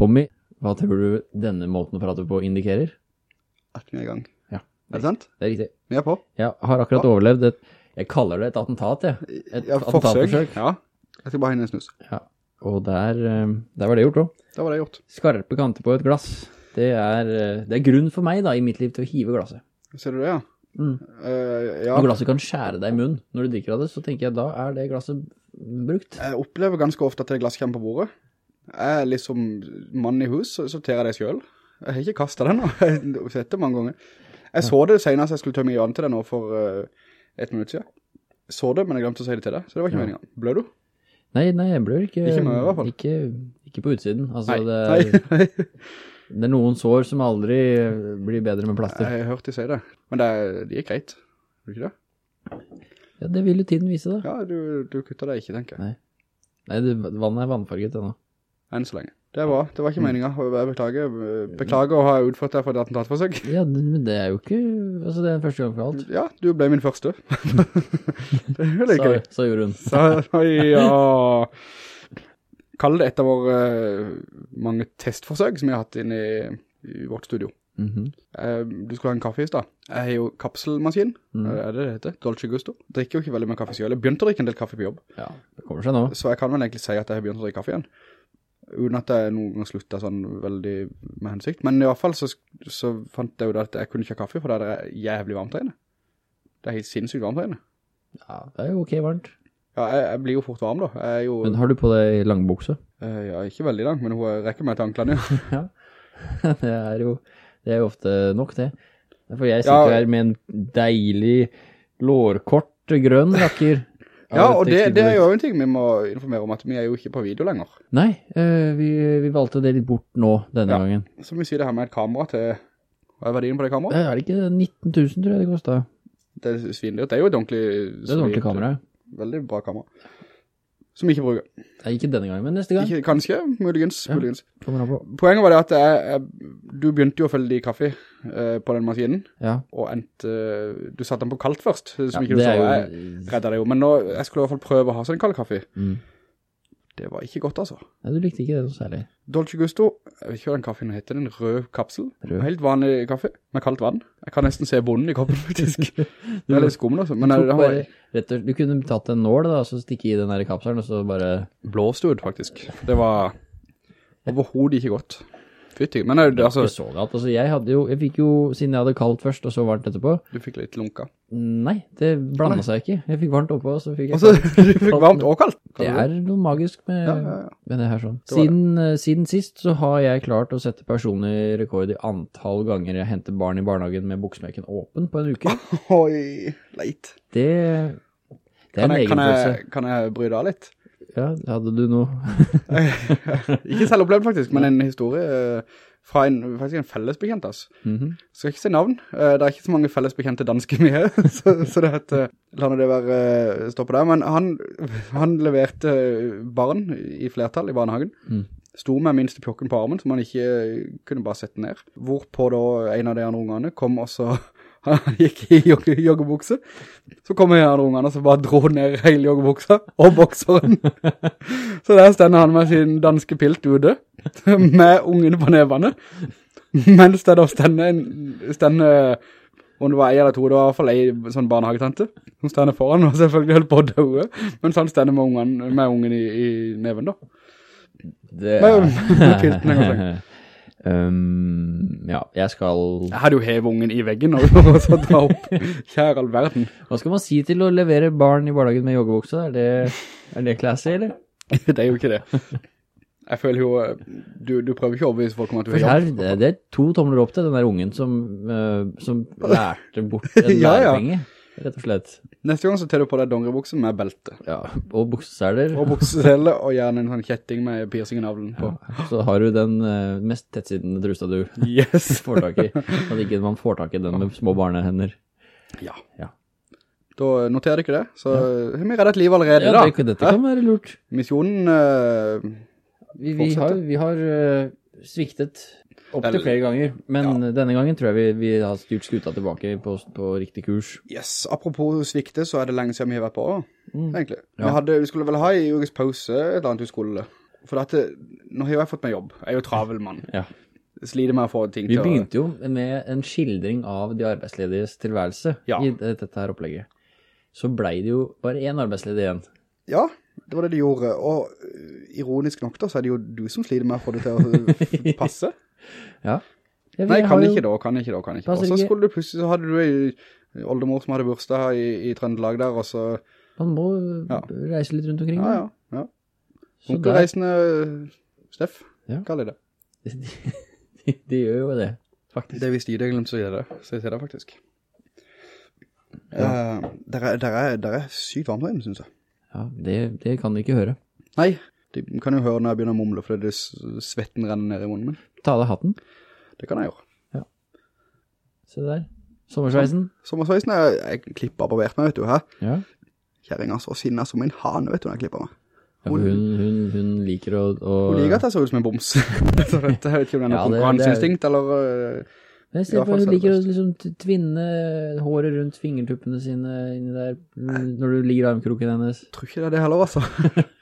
Tommy, hva tror du denne måten å prate på indikerer? At vi er i gang. Ja, Er det sant? det er riktig. Vi er på. Jeg har akkurat overlevd et, jeg kaller det et attentat, jeg. Et Ja, forsøk. attentatforsøk. Ja. Jeg skal bare hende en snus. Ja. Og der, eh, der var det gjort også. Der var det gjort. Skarpe kanter på et glass. Det er, eh, det er grunn for meg da, i mitt liv til å hive glasset. Ser du det, ja? Mm. Uh, ja. Når glasset kan skjære deg i munnen når du drikker av det, så tenker jeg da er det glasset brukt. Jeg opplever ganske ofte at det glass kommer på bordet. Jeg er liksom mann i hus, så sorterer jeg det selv. Jeg har ikke kastet den nå. Jeg har sett det mange ganger. Jeg så det senest jeg skulle tømme Jan til det nå for uh, et minutt siden. Jeg så det, men jeg glemte å si det til deg, så det var ikke Ja. meningen. Blør du? Nei, nei, jeg blør ikke. Ikke med i hvert fall. Ikke, ikke på utsiden. Altså, Nei. det, er, Nei. det er noen sår som aldri blir bedre med plaster. Jeg har hørt de si det. Men det, er- det gikk greit. Er det ikke det? Ja, det vil jo tiden vise da. Ja, du, du kutter deg ikke, tenker jeg. Nei. Nei, det, vannet er vannfarget ennå. Enn så lenge. Det er bra. Det var ikke Mm. meningen. og Jeg beklager. Beklager å ha utført deg for et attentatforsøk. Ja, men det er jo ikke, altså det er første gang for alt. Ja, du ble min første. det er jo Sa, Så sa Jorunn. Så, ja. Kall det et av våre eh, mange testforsøk som jeg har hatt inne i, i vårt studio. Mm -hmm. du skulle ha en kaffe i sted. Jeg har jo kapselmaskin, Mm. er det det heter? Dolce Gusto. Drikker jo ikke veldig mye kaffe selv. Jeg begynte å drikke en del kaffe på jobb, Ja, det kommer seg nå. så jeg kan vel egentlig si at jeg har begynt å drikke kaffe igjen. Uten at jeg noen gang sluttet sånn veldig med hensikt. Men i hvert fall så, så fant jeg jo da at jeg kunne ikke ha kaffe, for det er jævlig varmt her inne. Det er helt sinnssykt varmt her inne. Ja, det er jo ok varmt. Ja, jeg, jeg blir jo fort varm da. Jo, Men har du på deg langbukse? Uh, ja, ikke veldig lang, men hun rekker meg til anklene. ja. Ja, det er jo, det er jo ofte nok det. For jeg sitter Ja. her med en deilig lårkort grønn rakker. Ja, og det, det er jo en ting vi må informere om, at vi er jo ikke på video lenger. Nei, eh, vi, vi valgte det litt bort nå denne Ja. gangen. Så vi sier det her med et kamera til, hva er verdien på det kameraet? Eh, Er det ikke 19 000 tror jeg det kostet? Det er svindyrt, det er jo et ordentlig... Det er et ordentlig kamera. Veldig bra kamera. Som ikke bruker. Nei, ikke denne gangen, men neste gang. Ikke, kanskje, muligens, Ja. muligens. Poenget var det at jeg, jeg, du begynte jo å følge de kaffe eh, på den maskinen, Ja, og endte, eh, du satte den på kaldt først, som ja ikke du jo... jeg reddet deg jo, men nå, jeg skulle i hvert fall prøve å ha sånn kald kaffe. Mm. Det var ikke godt altså. Nei, du likte ikke det noe særlig. Dolce Gusto, jeg vet ikke hva den kaffen heter, en rød kapsel. Rød. Helt vanlig kaffe, med kaldt vann. Jeg kan nesten se bonden i koppen faktisk. det er litt skummel altså, men Du, det har bare, rett du kunne tatt en nål da, og så stikke i den der kapselen, og så bare... blåstod, faktisk. Det var overhovedet ikke godt. Fytti, men det, altså, ikke så galt. Altså, jeg hadde jo, jeg fikk jo, siden jeg hadde kaldt først og så varmt etterpå, du fikk litt lunka. nei, det blandet seg ikke. Jeg fikk varmt oppå, og så fikk jeg Altså, kaldt. du fikk varmt og kaldt. Det er noe magisk med, Ja, ja, ja. med det her sånn. Det Siden, eh, siden sist så har jeg klart å sette personlig rekord i antall ganger jeg henter barn i barnehagen med buksmekken åpen på en uke. Oi, leit. Det, det er Kan en egen kan, følelse. jeg, kan jeg bry deg litt? Ja, hadde du noe? Ikke selv opplevd faktisk, men en historie eh, fra en, faktisk en fellesbekjent altså. Mhm. Skal ikke si navn. Eh, Det er ikke så mange fellesbekjente danske med, så, så det at, eh, la det være stoppet der. Men han, han leverte barn i flertall i barnehagen. Mm. Sto med minste pjokken på armen, som han ikke kunne bare sette ned. Hvorpå da en av de andre ungene kom og så, han gikk i jogge, joggebukse. Så kom en av de ungene og så bare dro ned hele joggebuksa og bokseren. så der stender han med sin danske pilt ute, med ungene på nevene. Mens det da stender, stender om det var en eller to, det var i hvert fall en sånn barnehagetante, som stender foran, og selvfølgelig holdt på å døde, mens han stender med ungen, med ungen i, i neven da. Det Men- pilten en gang. um, ja, jeg skal... Jeg hadde jo hevet ungen i veggen og, så dra opp, kjære all verden. Hva skal man si til å levere barn i barnehagen med joggebukse? Er det, er det classy, eller? Det er jo ikke det. Jeg føler jo, du, du prøver ikke å overbevise folk om at du har jobb. det, det er to tomler opp til den der ungen som, uh, som lærte bort en Ja, ja. Rett og slett. Neste gang så tar du på deg dongeribukse med belte. Ja, og bukseseler. Og bukseseller, og gjerne en sånn kjetting med piercing i navlen på. Så har du den uh, mest tettsittende trusa du Yes. får tak i. At ikke man får tak i den med små barnehender. Ja. Ja. Da noterer du ikke det, så har vi reddet liv allerede Ja, da. det, dette kan være lurt. Misjonen, uh, Vi, vi har, vi har uh, sviktet opp til flere ganger, men denne gangen tror jeg vi, vi har styrt skuta tilbake på, på riktig kurs. yes, apropos svikte, så er det lenge siden vi har vært på, Mm. egentlig. Ja. Vi, hadde, vi skulle vel ha i ukes pause et eller annet vi skulle. For dette, nå har jo jeg fått meg jobb. Jeg er jo travel mann. Ja. Slider med å få ting Vi til å... Vi begynte jo med en skildring av de arbeidslediges tilværelse Ja. i dette her opplegget. Så ble det jo bare én arbeidsledig igjen. Ja, det var det de gjorde. Og øh, ironisk nok da, så er det jo du som slider med å få det til å passe. Ja. Ja, Nei, kan jo- ikke da, kan ikke da, kan ikke da. Og så skulle du plutselig, så hadde du en oldemor som hadde bursdag i, i Trøndelag der, og så... Man må Ja. reise litt rundt omkring. Ja, ja, ja. Onkelreisende Steff, Ja. kaller de det. de, de gjør jo det, faktisk. Det visste jeg, det glemt så gjør det. Så jeg ser det faktisk. Ja. der, er, der, er, der er sykt varmt synes jeg. Ja, det, det kan de ikke høre. Nei, de kan jo høre når jeg begynner å mumle, fordi det er svetten renner ned i munnen min. Ta av deg hatten. Det kan jeg gjøre. Ja. Se der. Sommersveisen. Sommersveisen er, jeg klipper og barbert meg, vet du, hæ? Ja. Kjæringa så sinne som en hane, vet du, når jeg klipper meg. Ja, hun, hun, hun liker å... å Hun liker at jeg ser ut som en boms. Så vet jeg vet ikke om det er noe Ja, konkurranseinstinkt, eller... Men Jeg ser på, hun så er liker å liksom tvinne håret rundt fingertuppene sine inni der, når du ligger i armkroken hennes. tror ikke det er det heller, altså.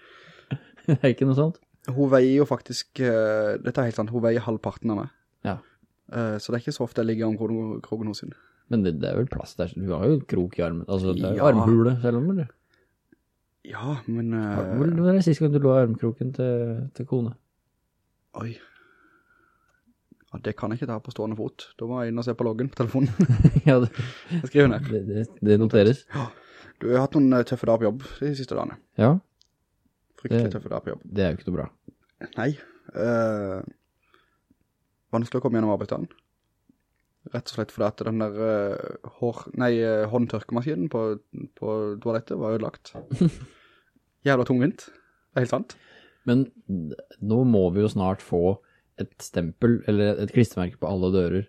Det er ikke noe sånt. Hun veier jo faktisk, uh, dette er helt sant, hun veier halvparten av meg. Ja. Uh, så det er ikke så ofte jeg ligger om krogen, krogen hos henne. Men det, det er vel plass der. Hun har jo krok i armen. Altså, det er jo Ja. armhule, selv om, det. Ja, men... Uh, Hvor var det siste gang du lå armkroken til, til kone? Oi. Ja, det kan jeg ikke ta på stående fot. Da må jeg inn og se på loggen på telefonen. ja, det, Jeg skriver ned. det, det, det noteres. Du har hatt noen tøffe dager på jobb de siste dagene. Ja, Fryktelig tøffe dager på jobb. det er jo ikke noe bra. Nei. eh, vanskelig å komme gjennom arbeidsdagen. Rett og slett fordi at den der eh, hår, nei, eh, håndtørkemaskinen på, på toalettet var ødelagt. Jævla tungvint. Det er helt sant. Men nå må vi jo snart få et stempel, eller et klistremerke på alle dører,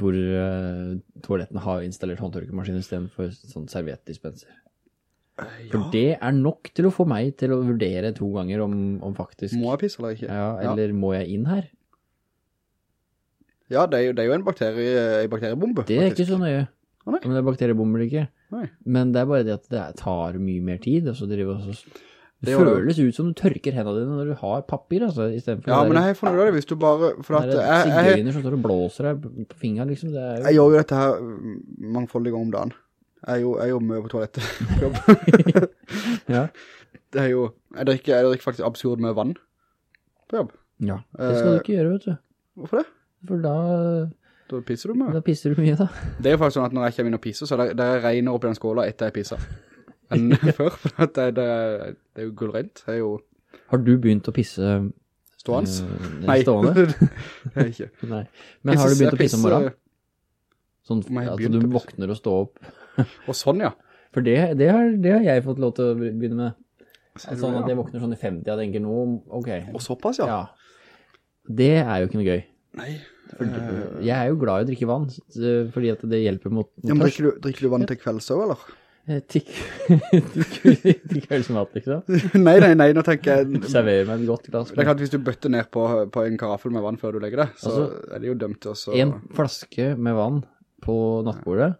hvor eh, toalettene har installert håndtørkemaskinen i stedet for sånn serviettdispenser. For Ja. det er nok til å få meg til å vurdere to ganger om, om faktisk... Må jeg pisse eller ikke? Ja, eller må jeg inn her? Ja, det er jo, det er jo en, bakterie, en bakteriebombe. Det er faktisk. ikke så nøye. Om det er bakteriebomber eller ikke. Nei. Men det er bare det at det tar mye mer tid, Altså. Det, Det føles ut som du tørker hendene dine når du har papir, altså, i stedet for Ja, men jeg har funnet det hvis du bare... For at det er sigøyner som står og blåser deg på fingeren, liksom. Det jo... jeg gjør jo dette her mangfoldige om dagen. Jeg jeg er mye på toalettet. Ja. Det er jo... Jeg drikker, jeg drikker faktisk absurd med vann på jobb. ja. Det skal du ikke gjøre, vet du. Hvorfor det? For da, Da pisser du mye. da pisser du mye, da. Det er jo faktisk sånn at når jeg kommer inn og pisser, så det, det regner opp i den skåla etter jeg pisser. Enn før, for det, det, det er jo gullrent. Det er jo Har du begynt å pisse stående. Øh, Nei, stående? det er ikke. Nei. Men har du begynt å pisse om morgenen? Sånn at begynt du våkner og står opp. Og sånn, ja. For det, det, har, det har jeg fått lov til å begynne med. Du Sånn at jeg våkner sånn i 50 og tenker nå, ok. Og såpass, ja. Ja. Det er jo ikke noe gøy. Nei. For jeg er jo glad i å drikke vann, fordi at det hjelper mot, mot Ja, men tørst. drikker du, drikker du vann til kvelds også, eller? Tikk, tikk, kveldsmat, liksom. nei, nei, nei, nå tenker jeg... Serverer meg et godt glass. Det er klart, hvis du bøtter ned på, på en karaffel med vann før du legger det, så Altså, er det jo dømt til å. En flaske med vann på nattbordet.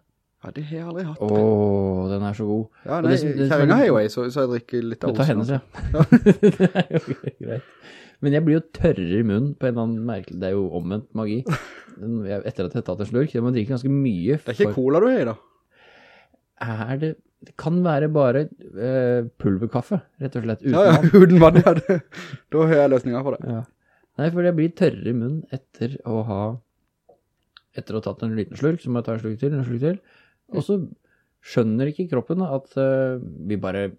Ja, det har jeg aldri hatt. Åh, den er så god. Ja, nei, det det kjæringa har jo ei, så, så jeg drikker litt av Du tar hennes, ja. det er jo greit. Men jeg blir jo tørrere i munnen på en eller annen merkelig, det er jo omvendt magi. Etter at jeg har tatt en slurk, jeg må drikke ganske mye. Det er ikke cola du har i da. Er det, det kan være bare uh, pulverkaffe, rett og slett, uten Ja, ja, vann. uten vann, ja. Det, da har jeg løsninger på det. Ja. Nei, for jeg blir tørrere i munnen etter å ha etter å ha tatt en liten slurk, så må jeg ta en slurk til, en slurk til, og så skjønner ikke kroppen da, at uh, vi bare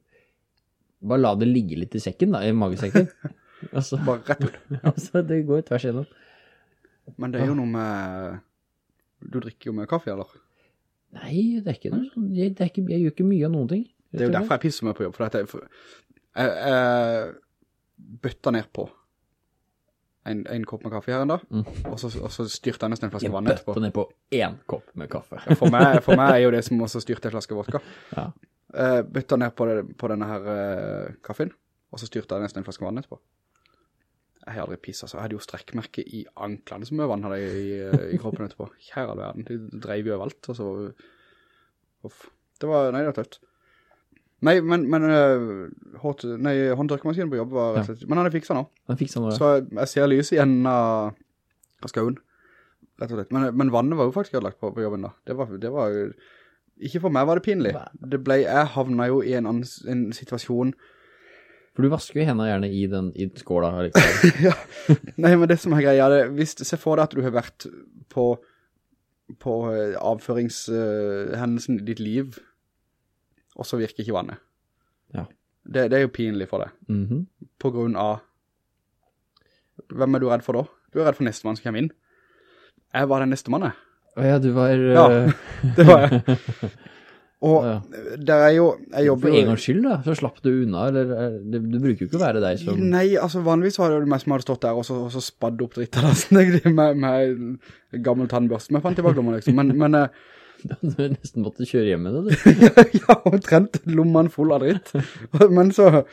bare la det ligge litt i sekken da, i magesekken. altså, Bare rett ut. altså, det går tvers igjennom. Men det er jo noe med... Du drikker jo med kaffe, eller? Nei, det er ikke noe sånn, jeg, det ikke, jeg gjør ikke mye av noen ting. Det er jo derfor jeg pisser meg på jobb, for at jeg, for, jeg, jeg bøtta ned på en, en kopp med kaffe her en dag, og, så, og så styrte jeg nesten en flaske vann etterpå. Jeg bøtte ned på én kopp med kaffe. For meg, for meg er jo det som også styrte en flaske vodka. Ja. Uh, bøtta ned på, det, på denne her uh, kaffen, og så styrte jeg nesten en flaske vann etterpå. Jeg har aldri pisset, så jeg hadde jo strekkmerke i anklene som mye vann hadde jeg i, eh, i kroppen etterpå. Kjære verden, det drev jo overalt, og så... Uff. Det var, nei, det var tøft. Nei, men, men uh, hot, nei, håndtørkemaskinen på jobb var rett og slett, men han er fiksa nå. Han fiksa nå, ja. Så jeg, ser lys igjen av, uh, skauen, rett og slett. Men, men vannet var jo faktisk ødelagt på, på jobben da. Det var, det var ikke for meg var det pinlig. Det ble, jeg havna jo i en, annen, en situasjon For du vasker jo hendene gjerne i den, i skåla. Liksom. ja. Nei, men det som er greia, det, hvis, se for deg at du har vært på, på eh, avføringshendelsen i ditt liv, og så virker ikke vannet. Ja. Det, det er jo pinlig for deg, Mhm. på grunn av, hvem er du redd for da? Du er redd for neste mann som kommer inn. Jeg var den neste mannen. Ja, du var... Ja. eh, Det var jeg. Og Ja. der er jo, jeg jobber For en gangs skyld da, så slapp du unna, eller eh, det, du bruker jo ikke å være deg som... Nei, altså vanligvis var det jo meg som hadde stått der og så, og så spadd opp dritt av dassen, med, med gammel tannbørste men jeg fant tilbake baklommen, liksom. Men, men eh, Du nesten måtte kjøre hjem med det, du. ja, omtrent lommene full av dritt. Men så,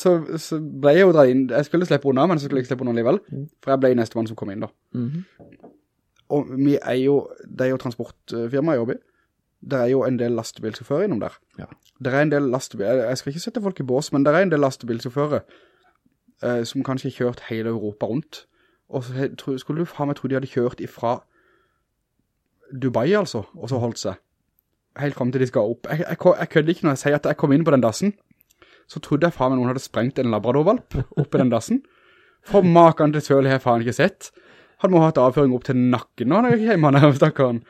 så, så ble jeg jo dra inn, jeg skulle slippe unna, men så skulle jeg ikke slippe unna likevel, for jeg ble neste mann som kom inn da. Mhm. Og vi er jo, det er jo transportfirma jeg jobber i. Det er jo en del lastebilsjåfører innom der. Ja. Det er en del lastebil, jeg jeg skal ikke sette folk i bås, men det er en del lastebilsjåfører eh, som kanskje har kjørt hele Europa rundt. Og så skulle du faen meg tro de hadde kjørt ifra Dubai altså, og så holdt seg. Helt frem til de skal opp. Jeg, jeg, jeg kødde ikke når jeg sier at jeg kom inn på den dassen, så trodde jeg faen meg noen hadde sprengt en labradorvalp opp i den dassen. For maken til søl har jeg faen ikke sett. Han må ha hatt avføring opp til nakken nå, jo ikke hjemme her, stakkaren.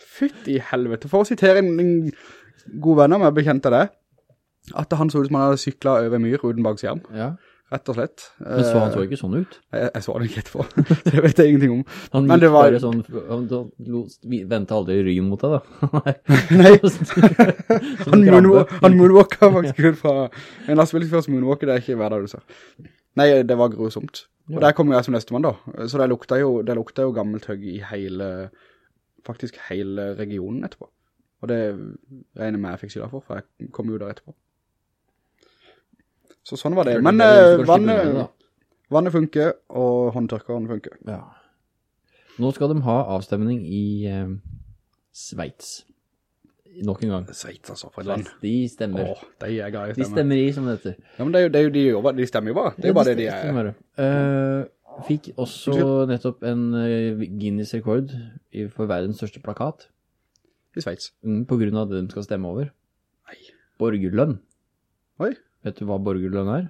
Fytt i helvete. For å sitere en, en god venn av meg, bekjente det, at han så ut som han hadde syklet over myr uten bak skjerm, Ja, rett og slett. men så han så Eh, ikke sånn ut. Jeg, jeg så det ikke etterpå, så det vet jeg ingenting om. Han Men gikk det var- bare sånn, han han ventet aldri ryggen mot deg da. Nei. Han, moonwalk, han moonwalker faktisk ut fra en av spillet først moonwalker, det er ikke hver dag du ser. Nei, det var grusomt. Og der kom jeg som nestemann da. Så det lukta jo, det lukta jo gammelt høgg i hele, faktisk hele regionen etterpå. Og det regner jeg med jeg fikk skylda for, for jeg kom jo der etterpå. Så sånn var det. Men det eh, vannet, vannet funker, og håndtørkeren funker. Ja. Nå skal de ha avstemning i eh, Sveits. Nok en gang. Sveits altså, for et land. De stemmer. Åh, de er gøy De stemmer i, som det heter. Ja, men det er jo, det er jo de, jobber, de stemmer jo bare. Det er jo bare det de er. Eh, fikk også nettopp en eh, Guinness-rekord for verdens største plakat, I Sveits. mm, på grunn av det de skal stemme over. Nei. Borgerlønn. Oi, Vet du hva borgerlønn er?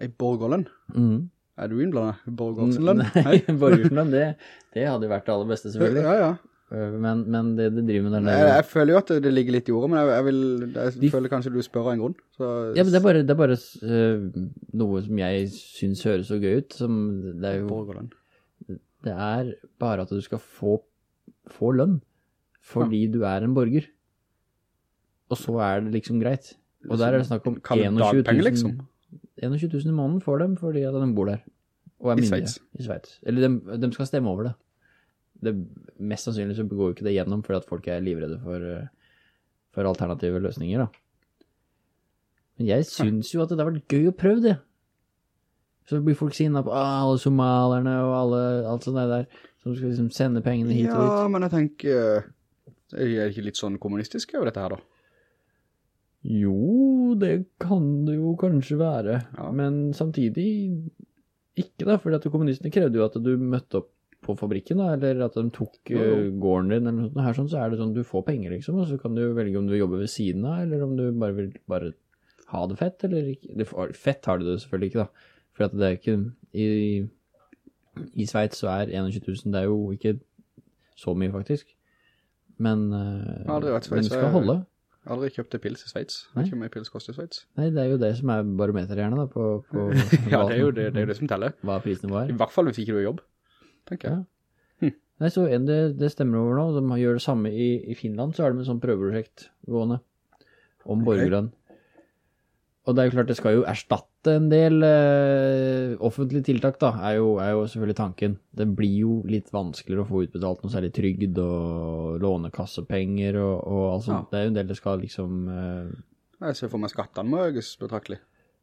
ei borgerlønn. Mm. Er du innblandet? Borgerlønn? Nei, borgerlønn, det, det hadde jo vært det aller beste selvfølgelig. Ja, ja. Eh, Men, men det de driver med der Jeg, jeg føler jo at det, det ligger litt i ordet, men jeg, jeg, vil, jeg De- føler kanskje du spør av en grunn. Så, Ja, men det er bare, det er bare uh, noe som jeg synes høres så gøy ut, som det er jo, Borgerlønn. det er bare at du skal få, få lønn, fordi du er en borger. Og så er det liksom greit. Og der er det snakk om 21 000, dagpenger, liksom. 21 000 i måneden får dem fordi at de bor der. Og er. Sveits. I Schweiz. Eller de, de skal stemme over det. det. Mest sannsynlig så går jo ikke det gjennom fordi at folk er livredde for, eh, for alternative løsninger da. Men jeg synes jo at det hadde vært gøy å prøve det. Så blir folk sinna på ah, alle somalerne og alle, alt sånt der, som skal liksom sende pengene hit og Ja, men jeg tenker, er det ikke litt sånn kommunistisk over dette her da? Jo, det kan det jo kanskje være, Ja. men samtidig ikke da, fordi at kommunistene krevde jo at du møtte opp på fabrikken da, eller at de tok Jo, jo. eh, gården din eller noe sånt her, sånn, så er det sånn du får penger liksom, og så kan du velge om du jobber ved siden av, eller om du bare vil bare ha det fett, eller ikke. Fett har du det selvfølgelig ikke da, for at det er ikke, i, i Sveits så er 21 000, det er jo ikke så mye faktisk, men, eh, vært i men det skal holde. Aldri kjøpt en pils i. Nei. vet ikke hvor mye pils koster i Sveits. Nei, det er jo det som er barometerhjerne da, på, på Ja, det er jo det, det, er jo det som teller. hva prisnivået I er. hvert fall hvis ikke du har jobb, tenker jeg. Ja. Nei, så en det, det stemmer over nå, de gjør det samme i, i Finland, så er det med sånn prøveprosjekt gående om borgerlønn. Og det er jo klart, det skal jo erstatte en del eh, offentlige tiltak da, er jo, er jo selvfølgelig tanken. Det blir jo litt vanskeligere å få utbetalt noe særlig trygd og lånekassepenger og, og alt sånt. Ja. Det er jo en del det skal liksom... eh, Jeg ser for meg skattene må økes betraktelig.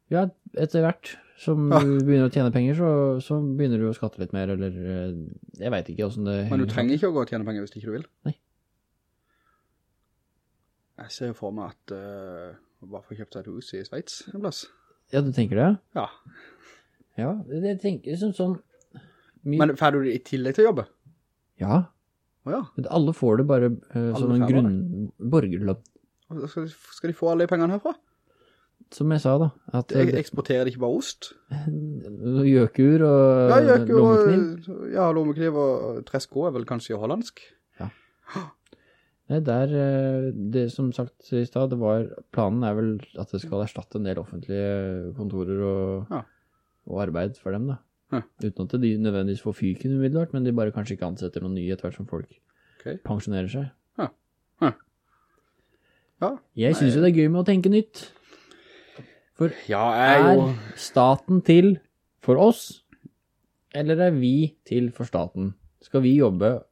Ja, etter hvert som Ja. du begynner å tjene penger, så, så begynner du å skatte litt mer, eller eh, jeg vet ikke hvordan det Men du trenger ikke å gå og tjene penger hvis ikke du vil. Nei. Jeg ser for meg at, uh, Bare få kjøpt seg et hus i Sveits en plass. Ja, du tenker det? Ja. Ja, det jeg tenker liksom sånn... mye- Men får du det i tillegg til å jobbe? Ja, Å ja. alle får det bare uh, som en grunn... Borgerlønn. Skal, skal de få alle de pengene herfra? Som jeg sa da, at Jeg eh, eksporterer de ikke bare ost? gjøkur og Ja, lommekniv. ja, lommekniv og tresko er vel kanskje hollandsk. Nei, der, eh, det som sagt i stad, planen er vel at det skal erstatte en del offentlige kontorer og, Ja. og arbeid for dem da. Ja. Uten at de nødvendigvis får fyken umiddelbart, men de bare kanskje ikke ansetter noen nye etter hvert som folk okay. pensjonerer seg. Ja. Ja. Ja. Jeg synes jo det er gøy med å tenke nytt. For er er staten til for oss, eller er vi til for staten? Skal vi jobbe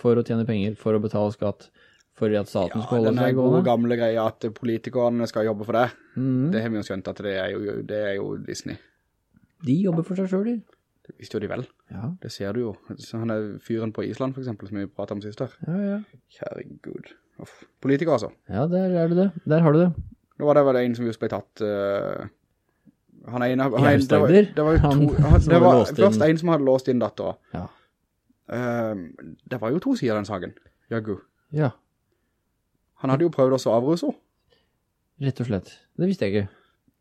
for å tjene penger, for å betale skatt, for at staten skal Ja, holde seg gående? Ja, gode gamle greia at politikerne skal jobbe for det. Mhm. Det har vi jo skjønt at det er jo, det er jo Disney. De jobber for seg selv, de. Det visste jo de vel. Ja, Det ser du jo. Så han er fyren på Island, for eksempel, som vi pratet om sist her. ja, ja. Herregud. Uff. Politiker, altså. Ja, der er det det. Der har du det. Nå var det vel en som just ble tatt... Uh... han er en av... han det var-? Det var jo Han to... Han, det var først en som hadde låst inn datteren. Ja. Uh, det var jo to sider den saken. Jaggu. Ja, Han hadde jo prøvd også å avruse henne. rett og slett. Det visste jeg ikke.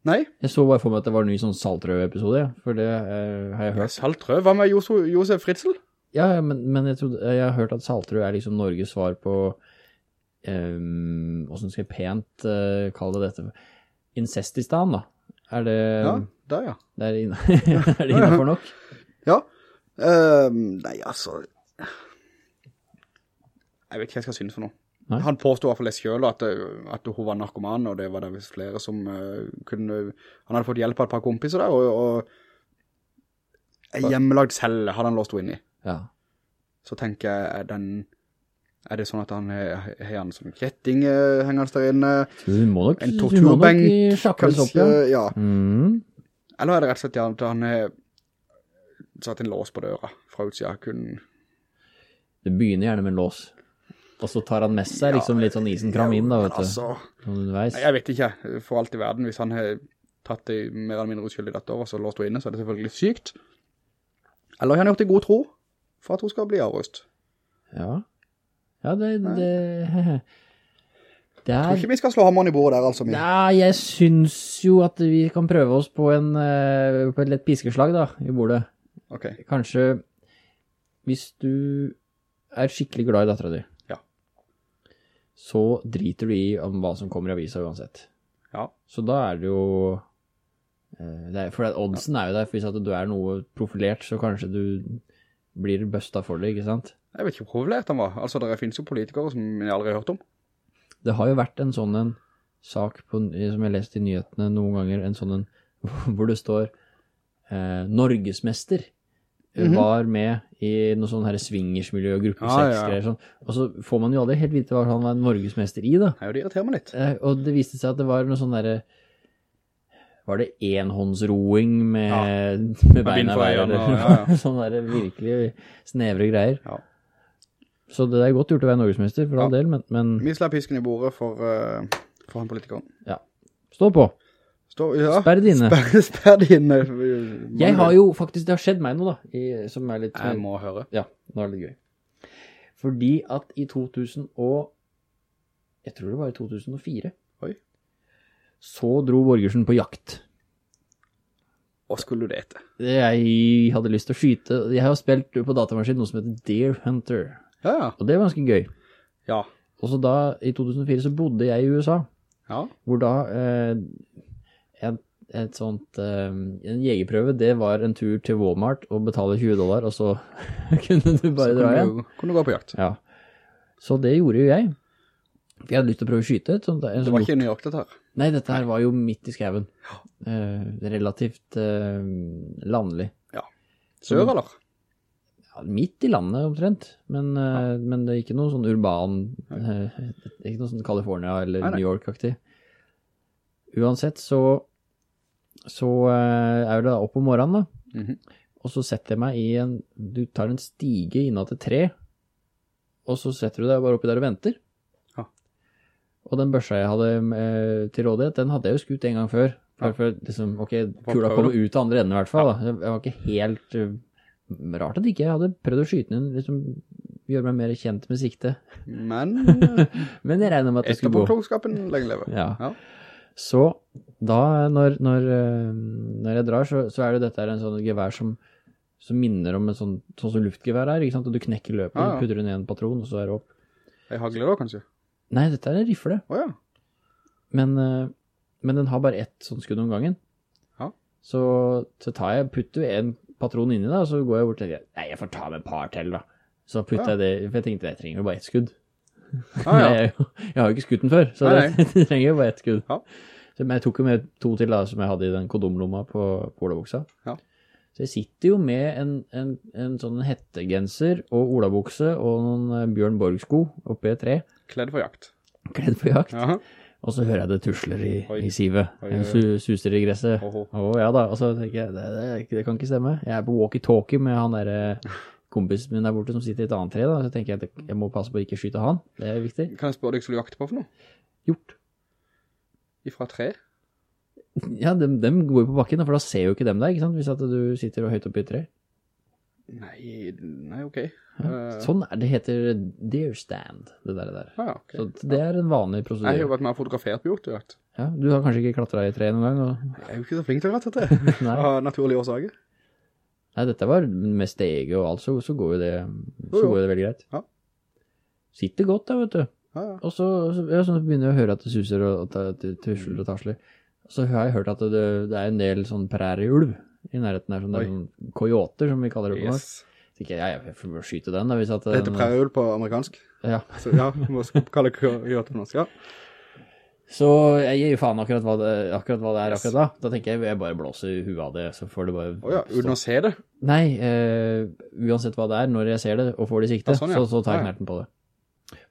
Nei, Jeg så bare for meg at det var en ny sånn Saltrøv-episode, ja. for det eh, har jeg hørt. Saltrøv? Hva med Josef, Josef Fritzl? Ja, men, men jeg, trodde, jeg har hørt at Saltrøv er liksom Norges svar på, um, hvordan skal jeg pent eh, kalle det dette? Incestistan, da. Er det, Ja, der ja. det er, inne, er det innenfor nok? Ja. Um, nei, altså... Jeg vet ikke hva jeg skal synes for noe. Nei. Han påstod i hvert fall det selv at, at hun var narkoman, og det var det flere som uh, kunne... Han hadde fått hjelp av et par kompiser der, og, og en hjemmelagd celle hadde han låst henne inn i. Ja. Så tenker jeg, den... Er det sånn at han har en sånn som kjetting eh, hengende der inne? Du må nok, En torturbenk, opp, kanskje? ja. Ja. Mm. Eller er det rett og slett ja, at han har satt en lås på døra fra utsida? Kun... Det begynner gjerne med en lås. Og så tar han med seg liksom litt sånn isenkram inn da, vet du. Altså, underveis. jeg vet ikke, for alt i verden, hvis han har tatt det mer eller mindre uskyldig dette året, så låst hun inne, så er det selvfølgelig sykt. Eller har han gjort det i god tro, for at hun skal bli avrøst. Ja. Ja, det... Det, det Jeg tror ikke vi skal slå hammeren i bordet der, altså. Min. Ja, jeg synes jo at vi kan prøve oss på en, eh, på et lett piskeslag da, i bordet. Ok, Kanskje, hvis du er skikkelig glad i datteren din. Så driter du i om hva som kommer i avisa uansett. ja. Så da er det jo, eh, det er, for oddsen er jo der, for hvis at du er noe profilert, så kanskje du blir busta for det, ikke sant? Jeg vet ikke hvor profilert han var. Altså, det finnes jo politikere som jeg aldri har hørt om. Det har jo vært en sånn en sak på, som jeg har lest i nyhetene noen ganger, en sånn en, hvor det står eh, Norgesmester var med i noe sånn her swingersmiljø og gruppe. Ja, ja. 6-greier sånn. Og så får man jo aldri helt vite hva han var Norgesmester i da. Ja, det irriterer meg litt. Eh, og det viste seg at det var noe sånn derre var det enhåndsroing med, med beina i veien? ja, ja. sånn der virkelig snevre greier. Ja. Så det er godt gjort å være norgesmester for all del, men, men Vi slapp pisken i bordet for, uh, for han politikeren. ja. Stå på. Stå, ja. Sperr det inne. Sperr, sperr det inne. Jeg har jo faktisk, det har skjedd meg noe da, i, som er litt, Jeg må høre. ja, nå er det litt gøy. Fordi at i 2000 og, jeg tror det var i 2004, Oi. så dro Borgersen på jakt. Hva skulle du det etter? Jeg hadde lyst til å skyte, jeg har spilt på datamaskin noe som heter Deer Hunter, Ja, ja. og det var ganske gøy. Ja. Og så da, i 2004 så bodde jeg i USA, Ja. hvor da eh, et, et sånt, eh, en jegerprøve, det var en tur til Walmart og betale 20 dollar, og så kunne du bare dra igjen. Så kunne du gå på jakt. Ja. Så det gjorde jo jeg. For jeg hadde lyst til å prøve å skyte sånt. En Det sånn var ikke i New York dette her. Nei, dette her var jo midt i skauen. Eh, relativt eh, landlig. Sør, eller? Ja, midt i landet omtrent, men, eh, men det er ikke noe sånn urban, eh, ikke noe sånn California eller Nei, nei. New York-aktig. Uansett så, så eh, er det da opp om morgenen da, Mhm. og så setter jeg meg i en, du tar en stige innad til tre, og så setter du deg bare oppi der og venter. Ja. Og den børsa jeg hadde eh, til rådighet, den hadde jeg jo skutt en gang før. For, for liksom, ok, kula kom ut av andre enden i hvert fall. Da. Jeg var ikke helt eh, rart at ikke jeg hadde prøvd å skyte den, liksom gjøre meg mer kjent med sikte. Men Men jeg regner med at det skulle gå. etterpåklokskapen lenge leve. Ja. Ja. Så da, når, når, eh, når jeg drar, så, så er det dette her en sånn gevær som, som minner om en sånn, sånn som luftgevær er, ikke sant? Og du knekker løpet, ah, ja. putter den i en patron, og så er det opp. Jeg hagler da, kanskje. Nei, dette er en rifle, Åja. men, eh, men den har bare ett sånn skudd om gangen. Ja. Så, så tar jeg, putter jeg en patron inni da, og så går jeg bort til det. Nei, jeg får ta med et par til da. Så putter Ja. jeg det, for jeg tenkte, jeg trenger jo bare ett skudd. Ah, ja. jeg, jeg har jo ikke skutt den før, så det, det trenger jo bare ett skudd. Ja. Så, men jeg tok jo med to til da, som jeg hadde i den kondomlomma på, olabuksa. Ja. Så jeg sitter jo med en, en, en sånn hettegenser og olabukse og noen eh, Bjørn Borg-sko oppe i et tre, Kledd for jakt. kledd for jakt. Ja. Og så hører jeg det tusler i, Oi. i sivet. Su, suser i gresset. Å oh, ja da, og så tenker jeg, det, det, det kan ikke stemme. Jeg er på walkie-talkie med han der kompisen min der borte som sitter i et annet tre da, så tenker jeg at jeg må passe på å ikke skyte han. Det er viktig. Kan jeg spørre deg skulle du jakte på for noe? Gjort. Ifra tre? Ja, dem, dem går jo på bakken, for da ser jo ikke dem deg, ikke sant? Hvis at du sitter høyt oppe i et tre. Nei, nei, ok. Ja. Eh, Sånn er det heter deer stand, det der. der. ah, ja, ok. Så det er en vanlig Jeg har jo vært med og fotografert på hjort, du vet. Ja, du har kanskje ikke klatret i tre noen gang? Og... Jeg er jo ikke så flink til å klatre. Nei. Av naturlige årsaker. Nei, dette var med steget og alt, så, så, går jo det, så går det veldig greit. Ja. Sitter godt da, vet du. Ja, ja. Og så, så, så begynner jeg å høre at det suser og at det tusler og tasler. Så har jeg hørt at det, det er en del sånn prærieulv i nærheten her, sånn, det er sånn kojoter som vi kaller det på norsk. Yes. Så ikke, ja, jeg får skyte den da, hvis at Det heter prærieulv på amerikansk. Ja. Så ja, vi må kalle det hjort på norsk, ja. Så jeg gir jo faen akkurat hva det, akkurat hva det er akkurat da. Da tenker jeg, jeg bare blåser i huet av det, så får det bare... Åja, uten å se det. Nei, uh, uansett hva det er, når jeg ser det og får det i sikte, Ja, sånn, ja. så, så tar jeg knerten på det.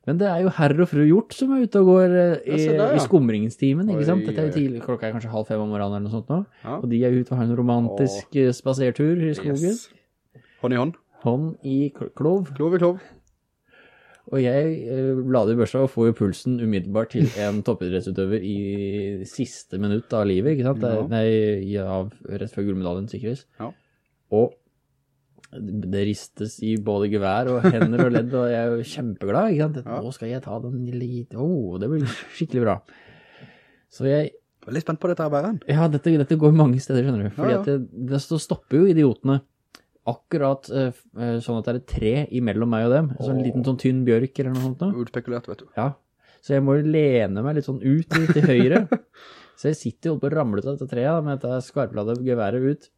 Men det er jo herr og fru Hjort som er ute og går eh, i, Ja, i skumringstimen, ikke Oi, sant? Dette er jo tidlig, klokka er kanskje halv fem om morgenen eller noe sånt nå, og de er ute og har en romantisk Åh. spasertur i skogen, Yes. Hånd i hånd. hånd i kl- klov, Klov i klov. Og jeg eh, lader i børsa og får jo pulsen umiddelbart til en toppidrettsutøver i siste minutt av livet, ikke sant? Ja. Nei, av, rett før gullmedaljen sikkervis. Ja. Og det ristes i både gevær og hender og ledd, og jeg er jo kjempeglad, ikke sant? Ja. Nå skal jeg ta den lite, åh, det blir skikkelig bra. Så jeg, Jeg er litt spent på dette arbeidet. ja, dette, dette går mange steder, skjønner du, fordi Ja, ja. at det, det stopper jo idiotene akkurat eh, eh, sånn at det er et tre imellom meg og dem, en sånn liten sånn tynn bjørk eller noe sånt. Utspekulert, vet du. Ja, så jeg må jo lene meg litt sånn ut litt til høyre. Så jeg sitter jo på ramler ut av dette treet med dette skarpladde geværet ut,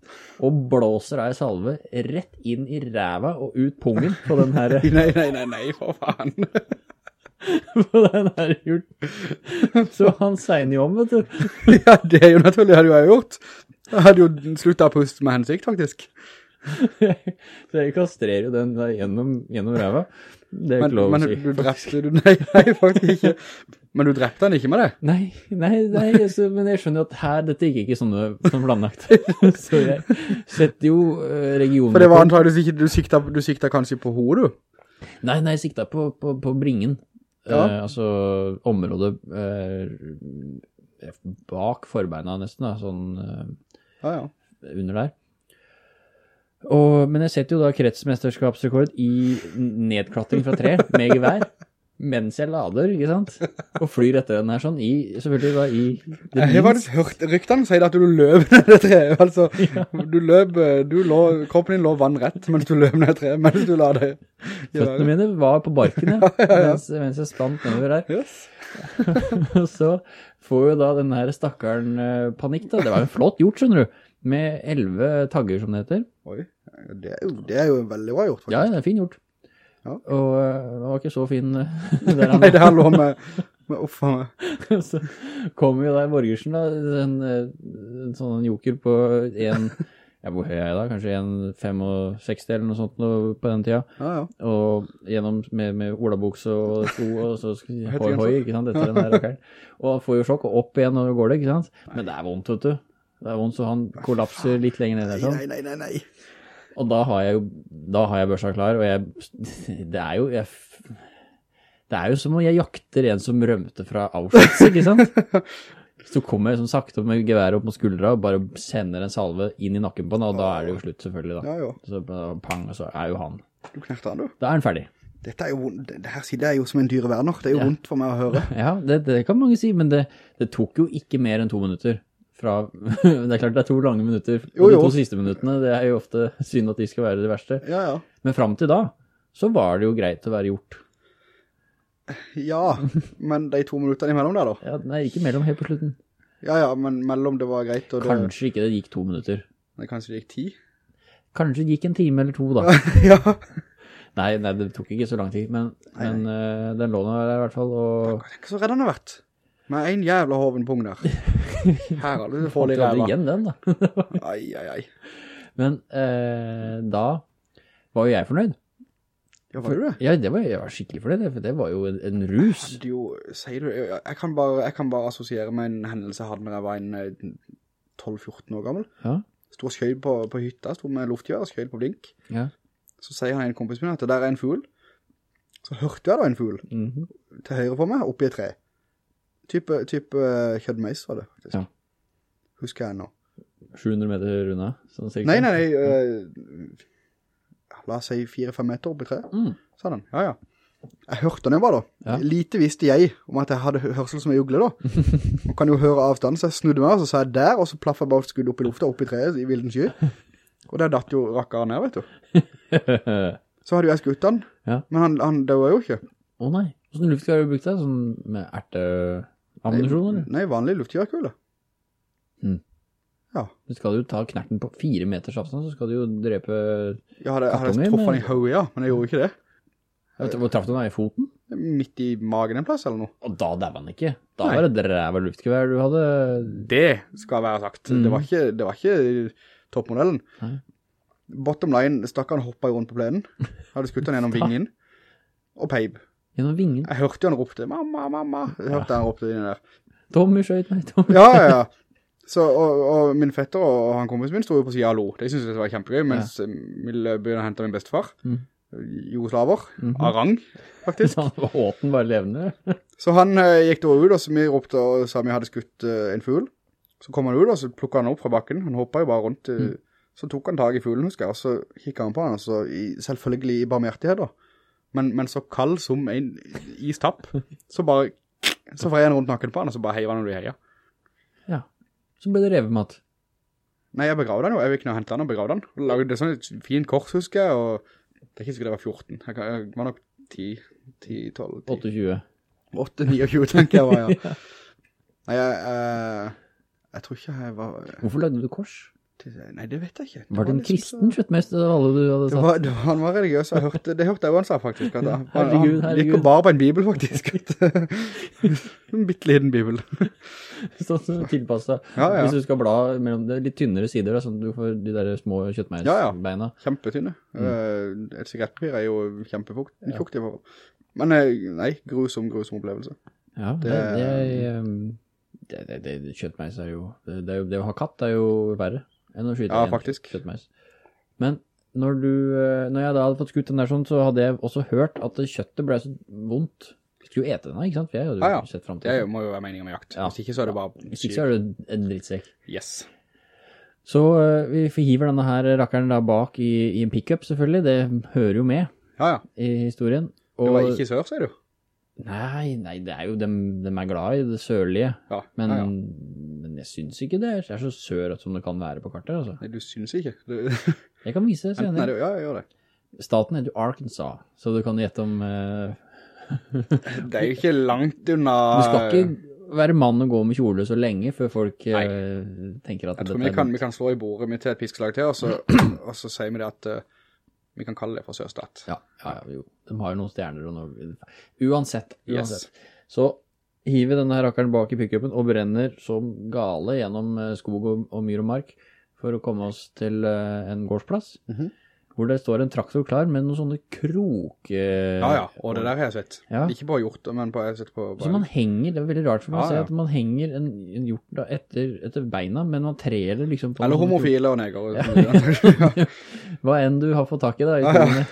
og blåser av ei salve rett inn i ræva og ut pungen på den her, Nei, nei, nei, nei, for faen. på den her hjulten. Så han segner jo om, vet du. ja, det er jo naturlig, det hadde jo jeg gjort. Jeg hadde jo sluttet å puste med hensikt, faktisk. Så jeg kastrerer jo den gjennom, gjennom ræva. Det er Men, ikke lov å men si. du drepte du, nei, nei, faktisk ikke. Men du drepte han ikke med det. Nei, nei, nei, så, men jeg skjønner jo at her, dette gikk ikke sånn sånn planlagt. Så jeg setter jo eh, regionen... For det var antageligvis ikke, du sikta, du sikta kanskje på hodet, du. Nei, nei, jeg sikta på, på, på bringen. Ja. Eh, altså området eh, bak forbeina nesten, da, sånn eh, Ja, ja. under der. Og, men jeg setter jo da kretsmesterskapsrekord i nedklatring fra tre med gevær, mens jeg lader, ikke sant? Og flyr etter den her sånn, i, selvfølgelig da i... Jeg har faktisk hørt ryktene si at du løp ned det treet, altså. Du løp, du lå, kroppen din lå vannrett mens du løp ned det treet, mens du la det. Føttene mine var på barken, ja, mens, mens jeg spant nedover der. Yes. Og så får jo da den her stakkaren eh, panikk da. Det var jo flott gjort, skjønner du. Med 11 tagger, som det heter. Oi, det er jo, det er jo veldig bra gjort, faktisk. Ja, det er fin gjort. Ja. Og eh, det var ikke så fin eh, der han Nei, det her lå med, med offa med. Så kom jo der Borgersen da, en, en sånn joker på en, ja, hvor høy er jeg da? Kanskje en 65 eller noe sånt på den tida. Ja, ja. Og gjennom med, med olabukse og sko, og så høy-høy, hoi hoi, ikke sant, etter den her rakkeren. Og han får jo sjokk, og opp igjen og går det, ikke sant? Men det er vondt, vet du. Det er vondt, så han kollapser litt lenger ned der, sånn. Nei, nei, nei, nei. Og da har jeg jo, da har jeg børsa klar, og jeg, det er jo, jeg, Det er jo som om jeg jakter en som rømte fra Auschwitz, ikke sant? Så kommer jeg sånn sakte med geværet opp mot skuldra og bare sender en salve inn i nakken på han, og da er det jo slutt selvfølgelig da. Ja, jo. Så pang, og så er jo han. Du knerter han, du. Da er han ferdig. Dette er jo, det her sier jeg jo som en dyreverner. Det er jo Ja. vondt for meg å høre. Ja, det, det kan mange si, men det, det tok jo ikke mer enn to minutter. Fra, det er klart det er to lange minutter, og Jo, de to siste minuttene, det er jo ofte synd at de skal være det verste. Ja, ja. Men frem til da, så var det jo greit å være gjort. Ja, men de to minuttene imellom der da. Ja, nei, ikke mellom helt på slutten. Ja, ja, men mellom det var greit, og det, Kanskje ikke det gikk to minutter. det kanskje det gikk ti. Kanskje det gikk en time eller to da. ja. Nei, nei, det tok ikke så lang tid, men, men uh, den lå nå der i hvert fall, og ikke så redd han har vært. Med en jævla hovenpung der. Her har du fant litt ræva. igjen den da. Ai, ai, ai. Men eh, da var jo jeg fornøyd. Ja, var du det? Ja, det var, jeg var skikkelig fornøyd, for det var jo en, en rus. Jeg jo, sier du, jeg jeg kan, bare, jeg kan bare assosiere med en hendelse jeg hadde når jeg var en eh, 12-14 år gammel. Ja, Stod og skjøyd på, på hytta, stod med luftgjør og skjøyd på blink. ja. Så sier han en kompis min at det der er en fugl. Så hørte jeg da en fugl Mhm. til høyre på meg, oppi et tre. Type, type kjøttmeis var det, faktisk. Ja. Husker jeg nå. 700 meter unna, sånn sikkert. Nei, nei, nei, eh, la oss si 4-5 meter opp i treet, Mm. sa den. Ja, ja. Jeg hørte den jo bare da. Ja. Lite visste jeg om at jeg hadde hørsel som en jugle da. Man kan jo høre avstand, så jeg snudde meg, og så sa jeg der, og så plaffet jeg bare skudd opp i lufta, opp i treet, i vilden sky. Og der datt jo rakkeren ned, vet du. Så hadde jo jeg skutt den, Ja. men han, han døde jo ikke. Å nei, hvordan luftgevær har du brukt det? Sånn med erteammunisjon, eller? Nei, vanlig luftgjørkule. Mm. Ja. Du skal jo ta knerten på fire meters avstand, så skal du jo drepe... Ja, hadde, hadde jeg truffet han i hodet, ja, men jeg gjorde ikke det. Vet Hvor traff du den da? I foten? Midt i magen en plass, eller noe. Og da dæva han ikke. Da Nei. var det drevet luftgevær du hadde... Det skal være sagt. Det, var ikke, det var ikke toppmodellen. Nei. Bottom line, stakkaren hoppet rundt på plenen. Hadde skutt han gjennom vingen. Og peib. Gjennom vingen. Jeg hørte han ropte, mamma, mamma. Jeg hørte han ropte inn der. Tommy skjøt meg, Tommy. Ja, ja, ja. Så, og, og min fetter og han kompisen min stod jo på siden si hallo. Det synes jeg var kjempegøy, mens ja. Mille begynte å hente min bestefar. Mm. Jugoslaver. mm -hmm. Arang, faktisk. Han var åten bare levende. Så han uh, gikk da ut, og så vi ropte og sa vi hadde skutt uh, en fugl. Så kom han ut, og så plukket han opp fra bakken. Han hoppet jo bare rundt. eh, Så tok han tag i fuglen, husker jeg, og så kikket han på han, og så i, selvfølgelig i barmhjertighet da. Men, men så kald som en istapp. Så bare, så får jeg en rundt nakken på han, og så bare heier han når du heier. Ja. Så ble det revemat. Nei, jeg begravde han jo. Jeg gikk ned og hentet han og begravde han. Og lagde sånn et fint kors, husker jeg, og det er ikke sikkert jeg var 14. Jeg, kan- jeg var nok 10, 10, 12, 10. 28. 8, 29 tenker jeg var, ja. Nei, jeg, jeg, jeg tror ikke jeg var... Hvorfor lagde du kors? Nei, det vet jeg ikke. Var det en liksom kristen kjøttmester av alle du hadde Det var, det var, han var religiøs, jeg hørte, det hørte jeg jo han sa faktisk. At han, Herregud, han gikk jo bare på en bibel faktisk. en bitteliten bibel. Sånn tilpasset. Ja, ja. Hvis du skal bla mellom det litt tynnere sider, da, sånn du får de der små Ja, ja. kjøttmeisbeina. Kjempetynne. Mm. Eh, Et sigarettpapir er jo kjempefukt. ja. i forhold. Men eh, nei, grusom, grusom opplevelse. Ja, det, Det- det, um, det, det, det, kjøttmeis er jo det, det, det å ha katt er jo verre enn å skyte Ja, en faktisk. kjøttmeis. Men når du, eh, når jeg da hadde fått skutt den der sånn, så hadde jeg også hørt at kjøttet ble så vondt. Vi skulle jo ete den, ikke sant? For jeg hadde jo Ja, ja. sett frem til Det må jo være meningen med jakt. Ja. Hvis ikke så er det bare... Hvis ikke så er det en drittsekk. Yes. Så eh, vi forhiver denne her rakkeren da bak i, i en pickup selvfølgelig, det hører jo med Ja, ja. i historien. Og, Det var ikke sør, sier du? Nei, nei, det er jo de, de er glad i det sørlige. Ja, Men. Men jeg synes ikke det er, det er så sør som det kan være på kartet, altså. Nei, du synes ikke. Du, Jeg kan vise det er senere. ja, jeg gjør det. Staten heter jo Arkansas, så du kan gjette om... Uh... Det er jo ikke langt unna... du skal ikke være mann og gå med kjole så lenge før folk uh, tenker at Jeg tror vi er kan, vi kan slå i bordet mitt til et piskelag til, og så, og så sier vi det at Uh, vi kan kalle det for sørstat. Ja, ja, ja, jo. De har jo noen stjerner og noe... Uansett, Yes. uansett. Så hiver denne rakkeren bak i pickupen og brenner som gale gjennom eh, skog og, og myr og mark for å komme oss til eh, en gårdsplass. Mhm. Hvor det står en traktor klar med noen sånne krok... eh, Ja, ja, og det der har jeg sett. Ja. Ikke bare hjort, men på, jeg har sett på... Så man henger, det er veldig rart for meg å Ja, se at man henger en, en hjort da etter, etter beina, men man trer det liksom på... Eller homofile og neger. Hva enn du har fått tak i da, i Ja, ja.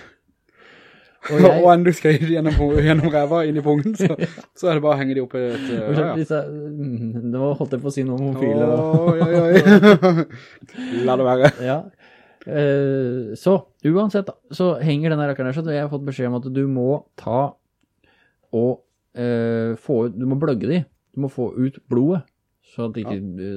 Og jeg- og enn du skal gjennom, gjennom ræva inn i pungen, så, så er det bare å henge de opp i et... Og Ja, ja. mm, det var holdt jeg på å si noe om homofile. Oh. La det være. Ja. Uh, så, uansett da, så henger denne rakkeren der, så jeg har fått beskjed om at du må ta og uh, få ut, du må bløgge de, du må få ut blodet. Så at det ikke, ja.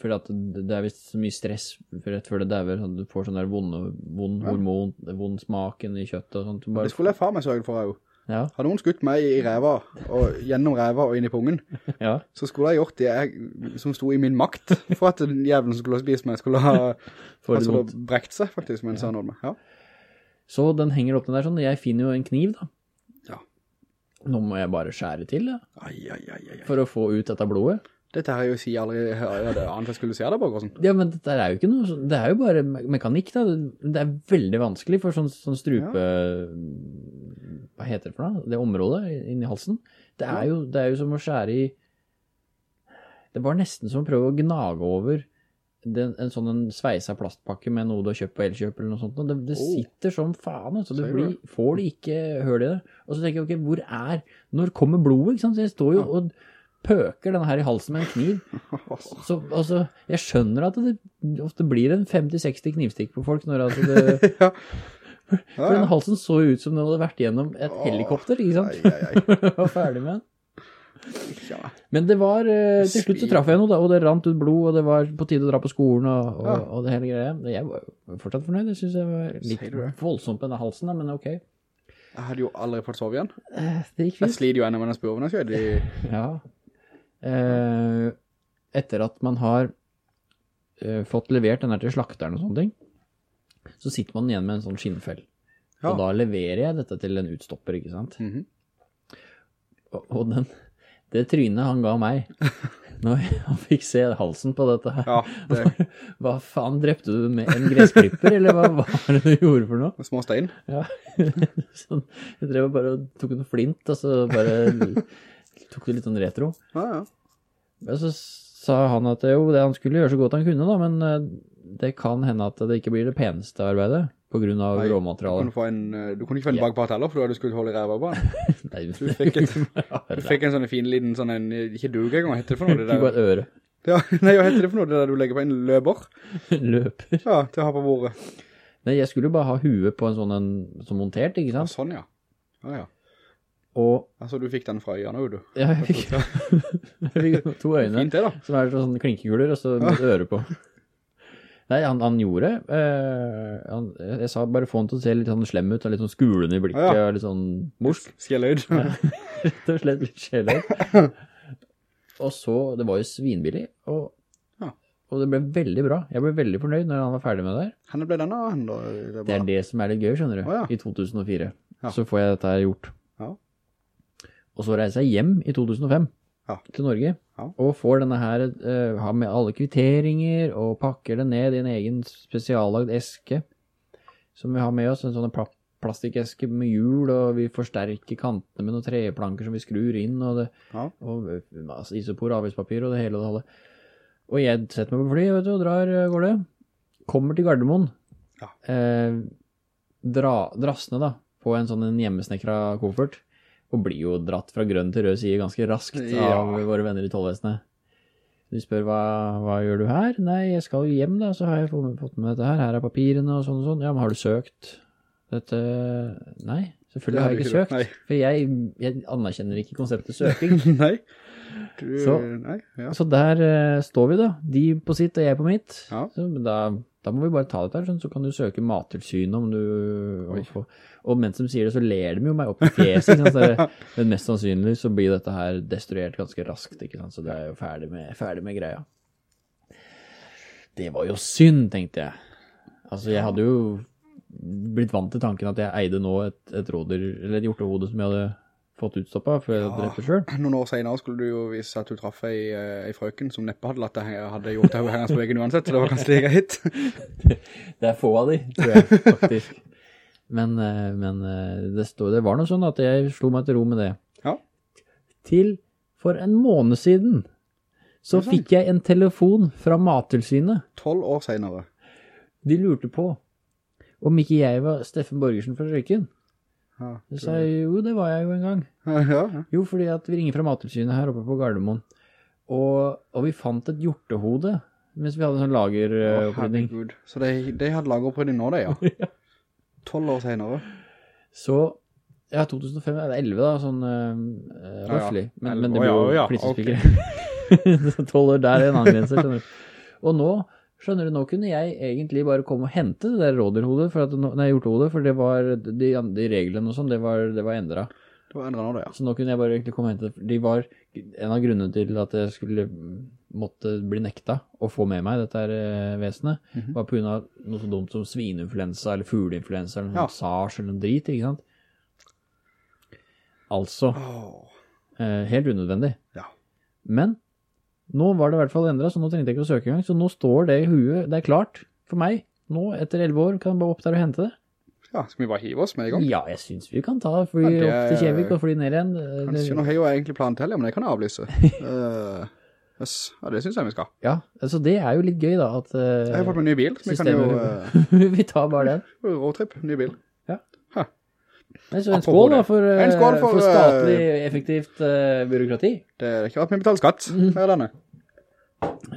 for at det er visst så mye stress rett før det dauer, sånn at du får sånn der vonde, vond Ja. hormon, vond smaken i kjøttet og sånt. Bare... Det skulle jeg faen meg sørge for jo. ja, Har noen skutt meg i ræva, og gjennom ræva og inn i pungen, ja. så skulle jeg gjort det jeg, som sto i min makt, for at som skulle ha spist meg, skulle ha, altså, brekt seg faktisk, mens han nådde meg. Ja. Så den henger opp den der sånn, jeg finner jo en kniv da. Ja. Nå må jeg bare skjære til da, ai, ai. ai. for å få ut dette blodet. Dette har er jo si aldri, jeg hadde annet jeg skulle si det, Borgersen. Ja, men dette er jo ikke noe, sånn- det er jo bare mekanikk da, det er veldig vanskelig for sånn, sånn strupe, hva heter det for noe, det området inni halsen. Det er, jo, det er jo som å skjære i, det var nesten som å prøve å gnage over den, en sånn en sveisa plastpakke med noe du har kjøpt på Elkjøp eller noe sånt. Det, det Oh. sitter som faen, så du du blir, får det ikke høl i det. Og så tenker jeg, ok, hvor er, når kommer blodet, ikke sant? Så jeg står jo og pøker denne her i halsen med en kniv. Så, altså, jeg skjønner at det ofte blir en 50-60 knivstikk på folk når altså det, ja. for den halsen så ut som den hadde vært gjennom et helikopter, ikke sant? Jeg var ferdig med den. Men det var, eh, til slutt så traff jeg noe da, og det rant ut blod, og det var på tide å dra på skolen, og, og, og det hele greia. Jeg var fortsatt fornøyd, jeg synes jeg var litt voldsomt på denne halsen, da, men ok. Jeg hadde jo aldri fått sove igjen. Eh, Det gikk Jeg fint. sliter jo enda med den spurven jeg skjøt i... Ja. Eh, etter at man har eh, fått levert den her til slakteren og sånne ting, så sitter man igjen med en sånn skinnfell. Ja. Og da leverer jeg dette til en utstopper, ikke sant? Mhm. Og, og den, det trynet han ga meg, når han fikk se halsen på dette her, Ja, det hva faen, drepte du med en gressklipper, eller hva var det du gjorde for noe? små stein. Ja, sånn, jeg drev bare og tok noe flint, og så bare tok det litt sånn retro. Ja, ja. Men så sa han at jo, det han skulle gjøre så godt han kunne da, men eh, det kan hende at det ikke blir det peneste arbeidet, på grunn av Nei, Du råmaterialet. få en, eh, du kunne ikke få en Ja. bakpart heller, for du hadde skulle holde i ræva den. Nei, Du fikk, et, du fikk en sånn fin liten, sånn en, ikke dug engang, hva heter det for noe? Det Fikk bare der? et øre. Ja, nei, hva heter det for noe? Det der du legger på en løber? Løper. Ja, til å ha på bordet. Nei, jeg skulle jo bare ha huet på en sånn en, som montert, ikke Ja, sant? sånn, ja. Ja, ja. Og Altså, du fikk den fra øynene, jo, du. ja, jeg fikk, jeg fikk to øyne, Fint det, da. som er sånn klinkekuler, og så med øre på. Nei, han, han gjorde, eh, han, jeg sa bare få han til å se litt sånn slem ut, litt sånn skulende i blikket, Ja, ja. og litt sånn morsk. Skjelløyd. rett og slett litt skjelløyd. Og så, det var jo svinbillig, og, Ja. og det ble veldig bra. Jeg ble veldig fornøyd når han var ferdig med det der. Henne ble denne hen, da? Det Det er det som er litt gøy, skjønner du, oh, i 2004. Ja. Så får jeg dette gjort. Og så reiser jeg hjem i 2005 Ja. til Norge, Ja. og får denne her, uh, har med alle kvitteringer, og pakker det ned i en egen spesiallagd eske, som vi har med oss, en sånn pla plastikkeske med hjul, og vi forsterker kantene med noen treplanker som vi skrur inn, og det, Ja. og eh, isopor, avgiftspapir og det hele og det halve. Og jeg setter meg på fly, vet du, og drar går det. Kommer til Gardermoen. Ja. Eh, dra, drassende da, på en sånn hjemmesnekret hjemmesnekra koffert, og blir jo dratt fra grønn til rød side ganske raskt Ja. av våre venner i tollvesenet. De spør, hva, hva gjør du her? Nei, jeg skal jo hjem da, så har jeg fått med dette her. Her er papirene og sånn og sånn. Ja, men har du søkt dette? Nei, selvfølgelig har jeg ikke søkt. For jeg, jeg anerkjenner ikke konseptet søking. nei. Du, Så- nei, ja. Så der uh, står vi da, de på sitt og jeg på mitt. Ja. Så da, da må vi bare ta dette her, sånn, så kan du søke mattilsynet om du... Og, og mens de sier det, så ler de jo meg opp i fjeset, men mest sannsynlig så blir dette her destruert ganske raskt, ikke sant? Så det er jo ferdig med, ferdig med greia. Det var jo synd, tenkte jeg. Altså, jeg hadde jo blitt vant til tanken at jeg eide nå et, et råder, eller et hjortehode som jeg hadde fått utstoppet, for jeg ja, drepte det selv. Noen år senere skulle du jo vise at du traff ei, eh, ei frøken som neppe hadde latt deg hadde gjort det hengende på veggen uansett, så det var kanskje like hit. Det er få av de, tror jeg, faktisk. Men, eh, men eh, det, stod, det var noe sånn at jeg slo meg til ro med det. Ja. Til for en måned siden, så fikk jeg en telefon fra Mattilsynet. 12 år senere. De lurte på om ikke jeg var Steffen Borgersen fra Røyken. Ja, Så sa jeg, jo, det var jeg jo en gang. ja, ja. Jo, fordi at vi ringer fra Mattilsynet her oppe på Gardermoen, og, og vi fant et hjortehode, mens vi hadde en sånn Å, lageropprydding. herregud. Så de, de hadde lageropprydding nå, det, ja. 12 år senere. Så, ja, 2005, eller 11 da, sånn uh, ja. røffelig. Men, men det ble jo flisespikere. Så 12 år der er en annen grense, skjønner du. Og nå, skjønner du, nå kunne jeg egentlig bare komme og hente det der rådyrhodet, for at, nei, hjortehodet, for det var, de, de reglene og sånn, det var, det var endret. Det var endra nå, det, ja. Så nå kunne jeg bare egentlig komme og hente det. De var en av grunnene til at jeg skulle måtte bli nekta å få med meg dette her vesenet, mm -hmm. var på grunn av noe så dumt som svineinfluensa eller fugleinfluensa eller noe Ja. SARS eller noe drit, ikke sant? Altså, oh. eh, helt unødvendig. ja. Men nå var det i hvert fall endret, så nå trengte jeg ikke å søke engang. Så nå står det i huet, det er klart for meg. Nå, etter 11 år, kan jeg bare opp der og hente det. Ja, skal vi bare hive oss med i gang? Ja, jeg synes vi kan ta fly Ja, det- opp til Kjevik og fly ned igjen. Kanskje, nå har jeg jo egentlig planen til, men det kan jeg avlyse. uh, yes. Ja, det synes jeg vi skal. Ja, altså det er jo litt gøy da, at uh, Jeg har fått meg en ny bil, så vi kan jo uh, vi tar bare den. roadtrip, ny bil. Nei, så en skål da for, eh, En skål for, for statlig effektivt uh, byråkrati. Det er ikke at vi betaler skatt, her er denne.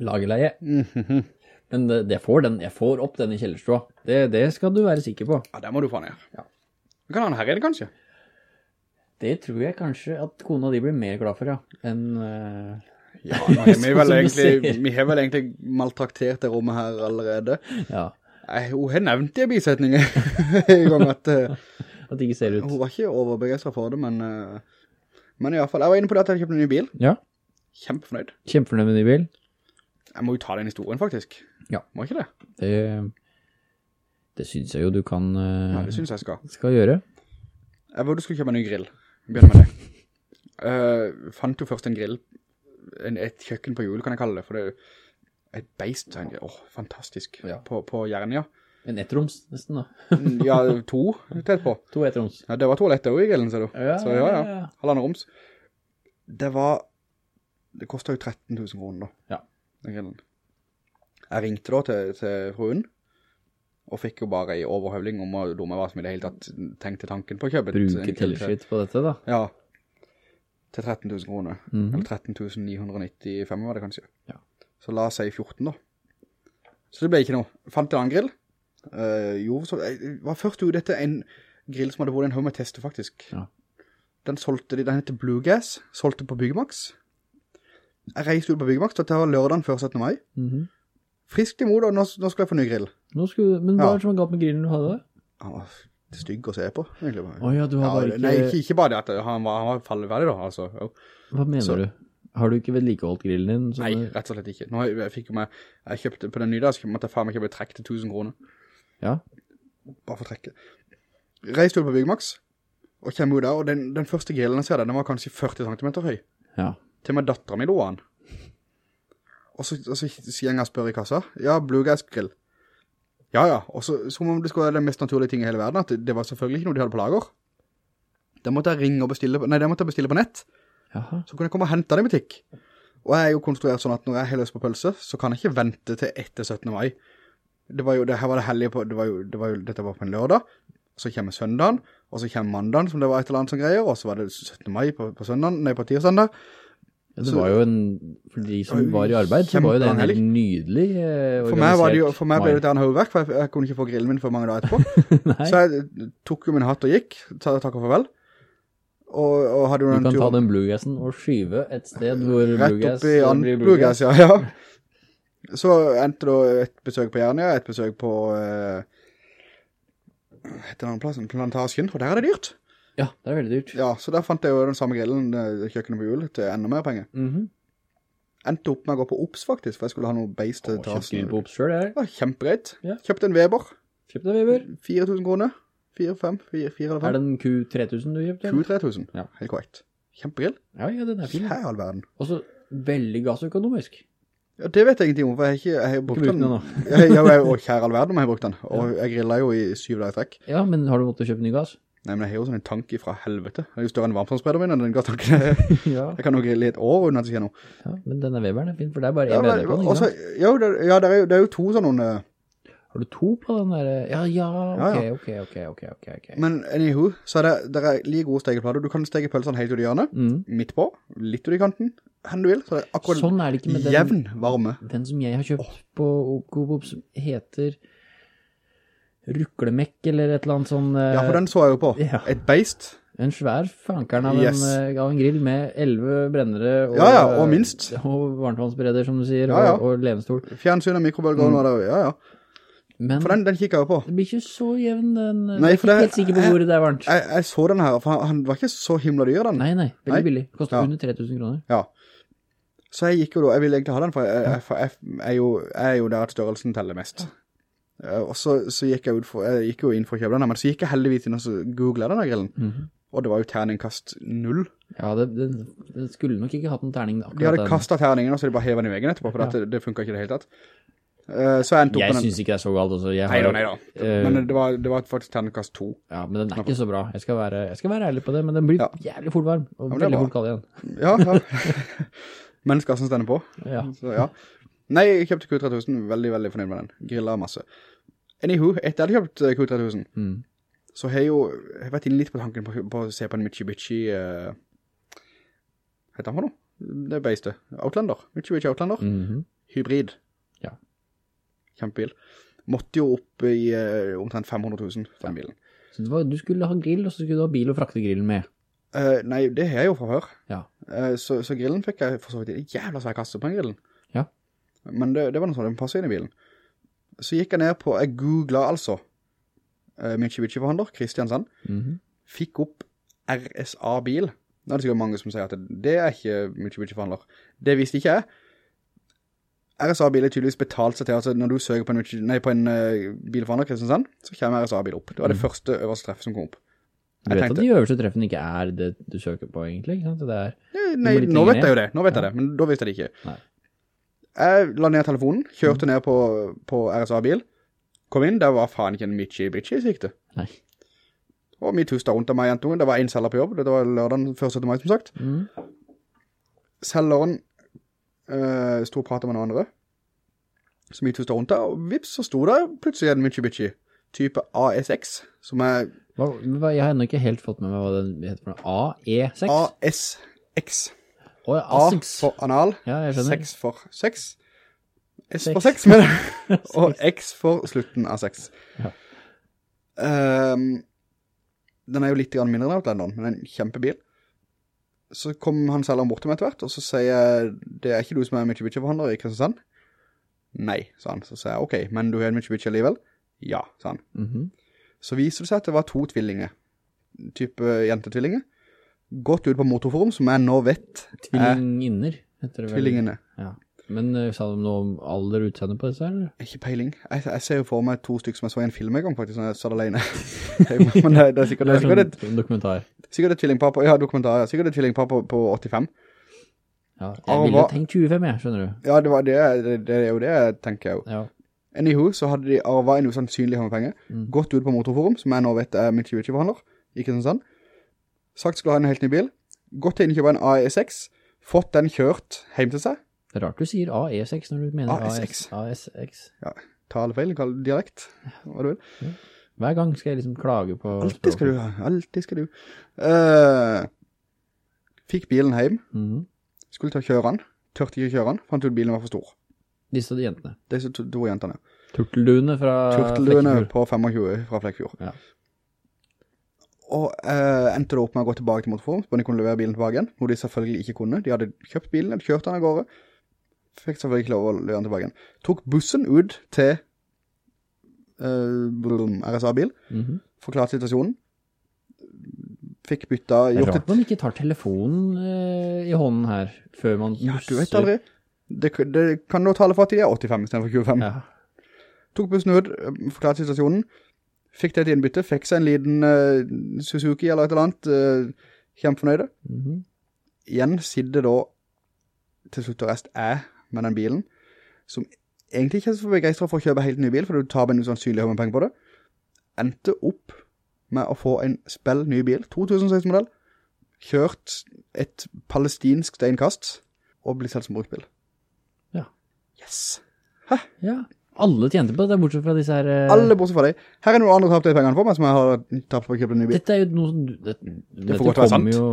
Lagerleie. Mhm. Men det, det får den, jeg får opp den i kjellerstua. Det, det skal du være sikker på. Ja, det må du få ned. Ja. Vi kan ha den her inne, kanskje? Det tror jeg kanskje at kona di blir mer glad for, ja, enn... Uh... Ja, vi, Sånn vel egentlig, vi har vel egentlig maltraktert det rommet her allerede. ja, Jeg, hun har nevnt i bisetningen bisetning en gang at eh, at det ikke ser ut. hun var ikke overbegeistret for det, men, uh, men i hvert fall, jeg var inne på det at jeg kjøpte en ny bil. Ja, Kjempefornøyd. kjempefornøyd med en ny bil. Jeg må jo ta den historien, faktisk. Ja. Må ikke det? Det, det synes jeg jo du kan, Uh, Ja, det synes jeg skal. skal gjøre. Jeg burde skulle kjøpe en ny grill. Begynner med det. Uh, fant jo først en grill, en, et kjøkken på hjul kan jeg kalle det, for det er et beist, åh, oh, fantastisk, Ja. på, på Jernia. En ettroms, nesten da. Ja, to tett på. To ettroms. Ja, det var toaletter også i grillen, ser du. Ja, så ja, ja, ja, halvandet roms. Det var, det kostet jo 13 000 kroner da, Ja. den grillen. Jeg ringte da til, til fruen, og fikk jo bare i overhøvling om å dumme hva som i det hele tatt tenkte tanken på å kjøpe. Bruke tilskitt på dette da. Ja, til 13 000 kroner. Mhm. Eller 13 995 var det kanskje. Ja. Så la seg 14 da. Så det ble ikke noe. Fant en annen grill. Eh, jo, så jeg var først jo dette en grill som hadde vært en haug med tester faktisk. Ja. Den solgte de, den heter Blue Gas, solgte på Byggemax. Jeg reiste ut på Byggmax, dette var lørdagen før 17. mai. frisk Friskt imot, og nå, nå skulle jeg få ny grill. Skulle, men hva Ja. er det som var galt med grillen du hadde? Han var stygg å se på, egentlig. Åja, du har bare ikke... Nei, ikke, ikke bare det at han var, han var falleferdig da, altså. Jo. Hva mener Så- du? Har du ikke vedlikeholdt grillen din? Nei, rett og slett ikke. Nå, jeg, jeg fikk jo meg, jeg kjøpte på den nye der, så måtte jeg faen meg kjøpe trekk til 1000 kroner. Ja, Bare for trekket. Reiste du på Byggmax, og kommer ut der, og den, den første grillen jeg ser der, den var kanskje 40 cm høy. ja. Til med datteren min lå han. Og så, og så sier jeg spør i kassa, ja, Blue Gas grill. Ja, ja, og så som om det skulle være den mest naturlige ting i hele verden, at det, det var selvfølgelig ikke noe de hadde på lager. Det måtte jeg ringe og bestille, nei, da måtte jeg bestille på nett. Jaha. så kunne jeg komme og hente det i butikk. Og jeg er jo konstruert sånn at når jeg har løst på pølse, så kan jeg ikke vente til etter 17. mai. Det var jo, det her var det hellige på, det var jo, det var jo, dette var på en lørdag, så kommer søndagen, og så kommer mandagen, som det var et eller annet som greier, og så var det 17. mai på, på søndagen, nei, på tirsdag. Ja, det Så- var jo en, for de som var i arbeid, så var jo det en helt nydelig eh, For meg, var det jo, organisert for meg ble det et hovedverk, for jeg, jeg kunne ikke få grillen min for mange dager etterpå. Så jeg tok jo min hatt og gikk, ta, takk og farvel. Og, og hadde jo du kan ta den bluegassen og skyve et sted hvor rett bluegass opp i an, blir Bluegas, ja, ja. Så endte da et besøk på Jernia, et besøk på, eh, heter den plassen, Plantasjen, for der er det dyrt. Ja, det er veldig dyrt. Ja, så der fant jeg jo den samme grillen, eh, kjøkkenet på jul, til enda mer penger. Mhm. Endte opp med å gå på Ops faktisk, for jeg skulle ha noe beis til Og tasen. grill på Ops selv, jeg. Det var kjempegreit. Ja. Kjøpte en Weber, Kjøpt en Weber. 4000 kroner. 4, 5, 4, 4 eller 5. Er det en Q3000 du kjøpte? Q3000, Ja. helt korrekt. Kjempegrill. Ja, ja, den er fin. I all verden. Og så veldig gassøkonomisk. Ja, det vet jeg ingenting om, for jeg har ikke, jeg har brukt den. nå. jeg, jeg, jeg, og kjære all verden om jeg har brukt den. Og jeg grillet jo i syv dager i trekk. Ja, men har du måttet kjøpe ny gass? Nei, men jeg har jo sånn en tank fra helvete. Den er jo større enn varmtvannsbredder min, den gasstanken. Jeg Ja. kan jo grille i et år uten at det skjer noe. ja. Men denne Weberen er fin, for det er bare en ja, bredde på den, ikke sant? jo, det, ja, det er jo, det er jo to sånne... Har du to på den der? Ja, ja, ok, Ja, ok, ok, ok, ok, ok. Men anywho, så er det, det er like gode stegeplater. Du kan stege pølsene helt ut i hjørnet, Mm. midt på, litt ut i kanten, hen du vil. Så det er akkurat Sånn er det ikke med den, jevn varme. den som jeg har kjøpt på Okobob som heter Ruklemekk eller et eller annet sånn eh, Ja, for den så jeg jo på. Ja. Et beist. En svær fankeren av, Yes. en, eh, av en grill med 11 brennere og, Ja, ja, og minst. og varmtvannsbereder, som du sier, Ja, ja. Og, og lenestol. Fjernsyn og mikrobølgeovn var det, ja, ja. Men For den, den kikker jeg på. det blir ikke så jevn, den. Nei, jeg er ikke det- helt sikker på jeg- hvor det er varmt. Jeg, jeg så den her, for han, han var ikke så himla dyr, den. Nei, nei, veldig Nei. billig. Koster Ja. under 3000 kroner. Ja. Så jeg gikk jo da, jeg ville egentlig ha den, for jeg, for jeg, er, jo, jeg er jo der at størrelsen teller mest. Ja. Og så, så gikk jeg, ut for, jeg gikk jo inn for å kjøpe den men så gikk jeg heldigvis inn og så googlet den her grillen. Mhm. Og det var jo terningkast null. Ja, det, det, det skulle nok ikke hatt en terning akkurat De hadde kastet terningen, og så de bare hevet den i veggen etterpå, for Ja. det, det funket ikke det hele tatt. Eh, Så jeg endte opp Jeg med den. synes ikke det er så galt, altså. Jeg har, Neida, neida. Uh, Men det var, det var faktisk ternekast 2. Ja, men den er ikke så bra. Jeg skal være, jeg skal være ærlig på det, men den blir Ja. jævlig fort varm, og ja, veldig fort kald igjen. Ja, ja. Mennesker som stender på. Ja. Så ja. Nei, jeg kjøpte Q3000, veldig, veldig fornøyd med den. Griller masse. Anywho, etter jeg hadde kjøpt eh, Q3000, Mm. så har jeg jo jeg har vært inne litt på tanken på, på å se på en Mitsubishi, uh, heter han for noe? Det er beistet. Outlander. Mitsubishi Outlander. Mhm. Hybrid. Kjempebil. Måtte jo opp i uh, omtrent 500 000 for den bilen. Så var, du skulle ha grill, og så skulle du ha bil og frakte grillen med. Uh, nei, det har jeg jo fra før. Ja. Uh, så, så grillen fikk jeg for så vidt en jævla svær kasse på den grillen. Ja. Men det, det var noe sånn, den passet inn i bilen. Så gikk jeg ned på, jeg googlet altså, Mitsubishi-forhandler, Kristiansand, Mhm. fikk opp RSA-bil. Nå er det sikkert mange som sier at det, det er ikke Mitsubishi-forhandler. Det visste ikke jeg. RSA-bil er tydeligvis betalt seg til, altså når du søker på en, nei, på en uh, bilforhandler Kristiansand, så kommer RSA-bil opp. Det var det første øverste treffet som kom opp. Du vet tenkte- at de øverste treffene ikke er det du søker på, egentlig, ikke sant? Det er, nei, Nei, nå vet jeg jo det, nå vet jeg det, men da visste jeg det ikke. Nei. Jeg la ned telefonen, kjørte ned på, på RSA-bil, kom inn, der var faen ikke en Mitsubishi sikte. nei. Og mitt hus da rundt av meg jentungen, det var en selger på jobb, det var lørdagen 1. mai som sagt. Mm. Selgeren uh, stod og pratet med noen andre, som vi tusta rundt der, og vips, så sto det plutselig en Mitsubishi, type ASX, som er Hva, jeg har ennå ikke helt fått med meg hva den heter for noe. AE6? ASX. Oh, ja, A for anal, Ja, 6 for 6, S for 6 med det, og X for slutten av 6. Ja. Um, den er jo litt mindre enn Outlanderen, men en kjempebil. Så kom han selgeren bort til meg etter hvert, og så sier jeg, det er ikke du som er Mitsubishi-forhandler i Kristiansand? Nei, sa han. Så sier jeg, ok, men du har en Mitsubishi alligevel? Ja, sa han. Mhm. Så viser det seg at det var to tvillinger, type jentetvillinger, gått ut på motorforum, som jeg nå vet er Tvillinginner, heter det vel. tvillingene. Ja. Men eh, sa de noe om alder utseende på disse, eller? Ikke peiling. Jeg, jeg ser jo for meg to stykker som jeg så i en film en gang, faktisk, når jeg satt alene. Men det, det er sikkert, det er sikkert, et, sånn dokumentar. Sikkert et tvillingpar på, ja, dokumentar, ja. Sikkert et tvillingpar på, på 85. Ja, jeg ville hva- tenkt 25, jeg, skjønner du. Ja, det, var det, det, det er jo det tenker jeg jo. Ja. Anywho, så hadde de arvet en usannsynlig hamme penger, Mm. gått ut på motorforum, som jeg nå vet er Mitsubishi-forhandler, i Kristiansand, sagt skulle ha en helt ny bil, gått til innkjøpet en AE6, fått den kjørt hjem til seg, Det er rart du sier AE6 når du mener ASX. AS, Ja, talefeil, kall dialekt, hva du vil. Hver gang skal jeg liksom klage på Altid skal du alltid skal du. Uh, fikk bilen hjem, Mhm. skulle til å kjøre den, tørte ikke å kjøre den, fant ut bilen var for stor. Disse de jentene. Disse to, to jentene. Turtelduene fra Turtelduene Flekkefjord. på 25 fra Flekkefjord. Ja. Og uh, endte det opp med å gå tilbake til motorforum, så de kunne levere bilen tilbake igjen, noe de selvfølgelig ikke kunne. De hadde kjøpt bilen, hadde kjørt den av gårde, fikk selvfølgelig ikke lov å levere den tilbake igjen. Tok bussen ut til uh, RSA-bil, mm -hmm. forklart situasjonen, fikk bytta, Det er rart man ikke tar telefonen uh, i hånden her, før man Ja, du vet aldri. Det, det kan nå tale for at de er 85 i stedet for 25. Ja. Tok bussen ut, forklart forklarte situasjonen, fikk det til innbytte, fikk seg en liten uh, Suzuki eller et eller annet, uh, kjempefornøyde. Mhm. Igjen sitter da til slutt og rest jeg med den bilen, som egentlig ikke så begeistret for å kjøpe helt ny bil, for du tar en usannsynlig høy med penger på det. Endte opp med å få en spell ny bil, 2006-modell, kjørt et palestinsk steinkast, og blitt selv som bruktbil. Ja. Yes! Hæ? Ja. Alle tjente på det, bortsett fra disse her... Uh... Alle bortsett fra deg. Her er noen andre tapte pengene for meg, som jeg har tapt på å kjøpe en ny bil. Dette er jo noe som... Det, Det, dette kommer jo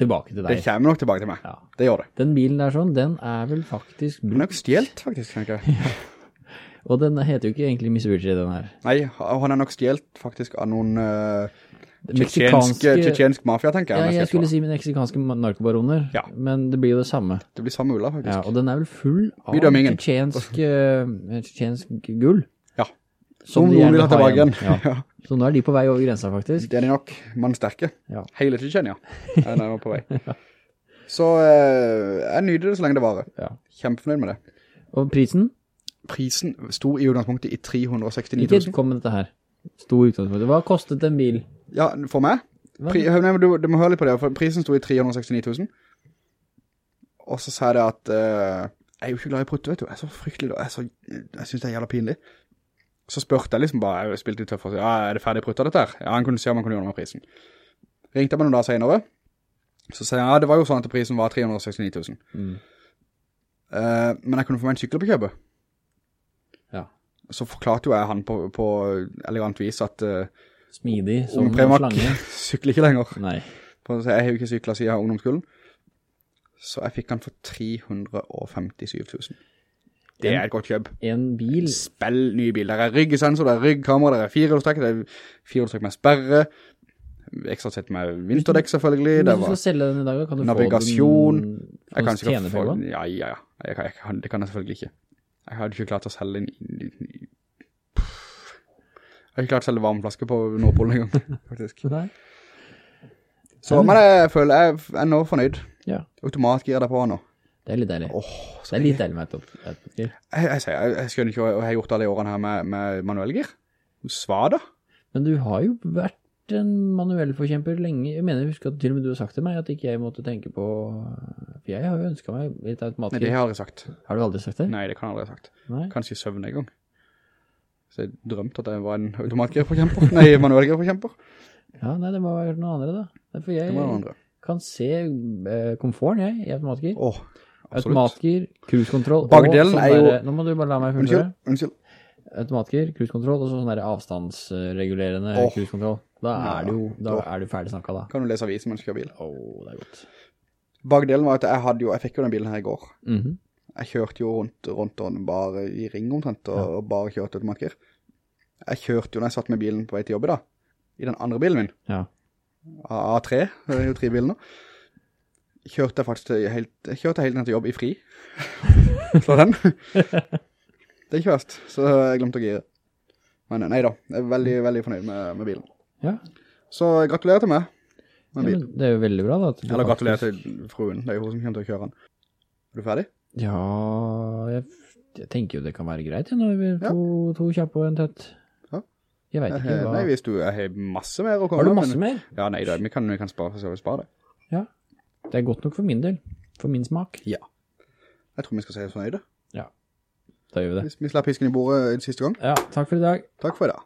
tilbake til deg. Det kommer nok tilbake til meg. Ja. Det gjør det. Den bilen der sånn, den er vel faktisk Den er jo nok stjelt, faktisk, tenker jeg. Og den heter jo ikke egentlig Mitsubishi, den her. Nei, han er nok stjelt faktisk av noen uh. Tsjetsjensk mafia, tenker jeg. Ja, jeg skulle si si meksikanske narkobaroner, Ja. men det blir jo det samme. Det blir samme ulla, faktisk. Ja, og den er vel full av tsjetsjensk eh, gull. Ja. Som noen vil ha tilbake igjen. Ja. Så nå er de på vei over grensa, faktisk. Det er de nok. Man sterke. Ja. Hele Tsjetsjenia er nå på vei. Så eh, jeg nyter det så lenge det varer. Ja. Kjempefornøyd med det. Og prisen? Prisen sto i utgangspunktet i 369 Ikke 000. kom med dette her. Sto i utgangspunktet. Hva kostet en bil? Ja, for meg? Pri, nei, du, du må høre litt på det, for prisen sto i 369 000. Og så sa jeg det at uh, jeg er jo ikke glad i prutte, vet du. Jeg er så fryktelig, jeg, så, jeg synes det er jævla pinlig. Så spørte jeg liksom bare, jeg spilte litt tøff og sa, ja, er det ferdig prutta dette her? Ja, han kunne se om han kunne gjøre noe med prisen. Ringte jeg meg noen dager senere, så sa jeg, ja, det var jo sånn at prisen var 369 000. Mm. Eh, men jeg kunne få meg en sykkel på kjøpet. Ja. Så forklarte jo jeg han på, på elegant vis at uh, Smidig som en Premak slange. sykler ikke lenger. Nei. Jeg har jo ikke syklet siden ungdomsskolen. Så jeg fikk han for 357 000. Det er et godt kjøp. En bil Spill nye bil. Der er ryggesensor, der er ryggkamera, der er firehjulstrekk, det er firehjulstrekk med sperre. Ekstra sett med vinterdekk selvfølgelig. Hvis du skal selge den i dag, kan du navigasjon. få den Jeg kan få tjene på den? ja, ja, ja. Jeg, kan- jeg, kan- det kan jeg selvfølgelig ikke. Jeg hadde ikke klart å selge en, jeg har ikke klart å selge varmeflaske på Nordpolen en gang, faktisk. Så, men jeg føler jeg er nå fornøyd. Ja, Automatgir der på nå. det er litt deilig. Åh, det er litt deilig med et automatgir. Jeg, jeg, jeg, jeg skjønner ikke hva jeg har gjort alle årene her med, med manuellgir. Svada? Men du har jo vært en manuell forkjemper lenge. Jeg mener, jeg husker at til og med du har sagt til meg at ikke jeg måtte tenke på... For jeg har jo ønsket meg litt automatgir. Nei, det har jeg aldri sagt. Har du aldri sagt det? Nei, det kan jeg aldri ha sagt. Nei. Kanskje i søvn en gang. Så jeg drømte at jeg var en automatgirforkjemper. Nei, manuellgirforkjemper. Ja, nei, det må ha vært noe andre da. Det er For jeg andre. kan se uh, komforten, jeg, i automatgir. Åh, absolutt. Automatgir, cruisekontroll. Bagdelen sånn er jo- der- Nå må du bare la meg fullføre. Unnskyld, unnskyld. Automatgir, cruisekontroll, og så sånn der avstandsregulerende oh, cruisekontroll. Da Ja, er du jo, da oh. er du ferdig snakket da. Kan du lese avisen mens du kjører bil? Åh, det er godt. Bagdelen var at jeg hadde jo, jeg fikk jo den bilen her i går. Mhm. Jeg kjørte jo rundt, rundt og bare i ring omtrent, og, og bare kjørte automatgir. Jeg kjørte jo når jeg satt med bilen på vei til jobb i dag, i den andre bilen min, Ja. A- A3, det er jo tre biler nå, kjørte jeg faktisk til helt, jeg kjørte helt ned til jobb i fri. Så den. Det er ikke verst, så jeg glemte å gire. Men nei da, jeg er veldig, veldig fornøyd med, med bilen. Ja, Så gratulerer til meg ja det er jo veldig bra da. Eller gratulerer faktisk- til fruen, det er jo hun som kommer til å kjøre den. Er du ferdig? Ja, jeg, jeg tenker jo det kan være greit, når vi er Ja. to, to kjappe og en tett. Jeg vet ikke hva... nei, hvis du har masse mer å komme Har du masse men- mer? Ja, nei da, vi kan, vi kan spare, så vi sparer det. Ja. Det er godt nok for min del. For min smak. Ja. Jeg tror vi skal si oss fornøyde. Ja. Da gjør vi det. Vi, vi slår pisken i bordet en siste gang. Ja, takk for i dag. Takk for i dag.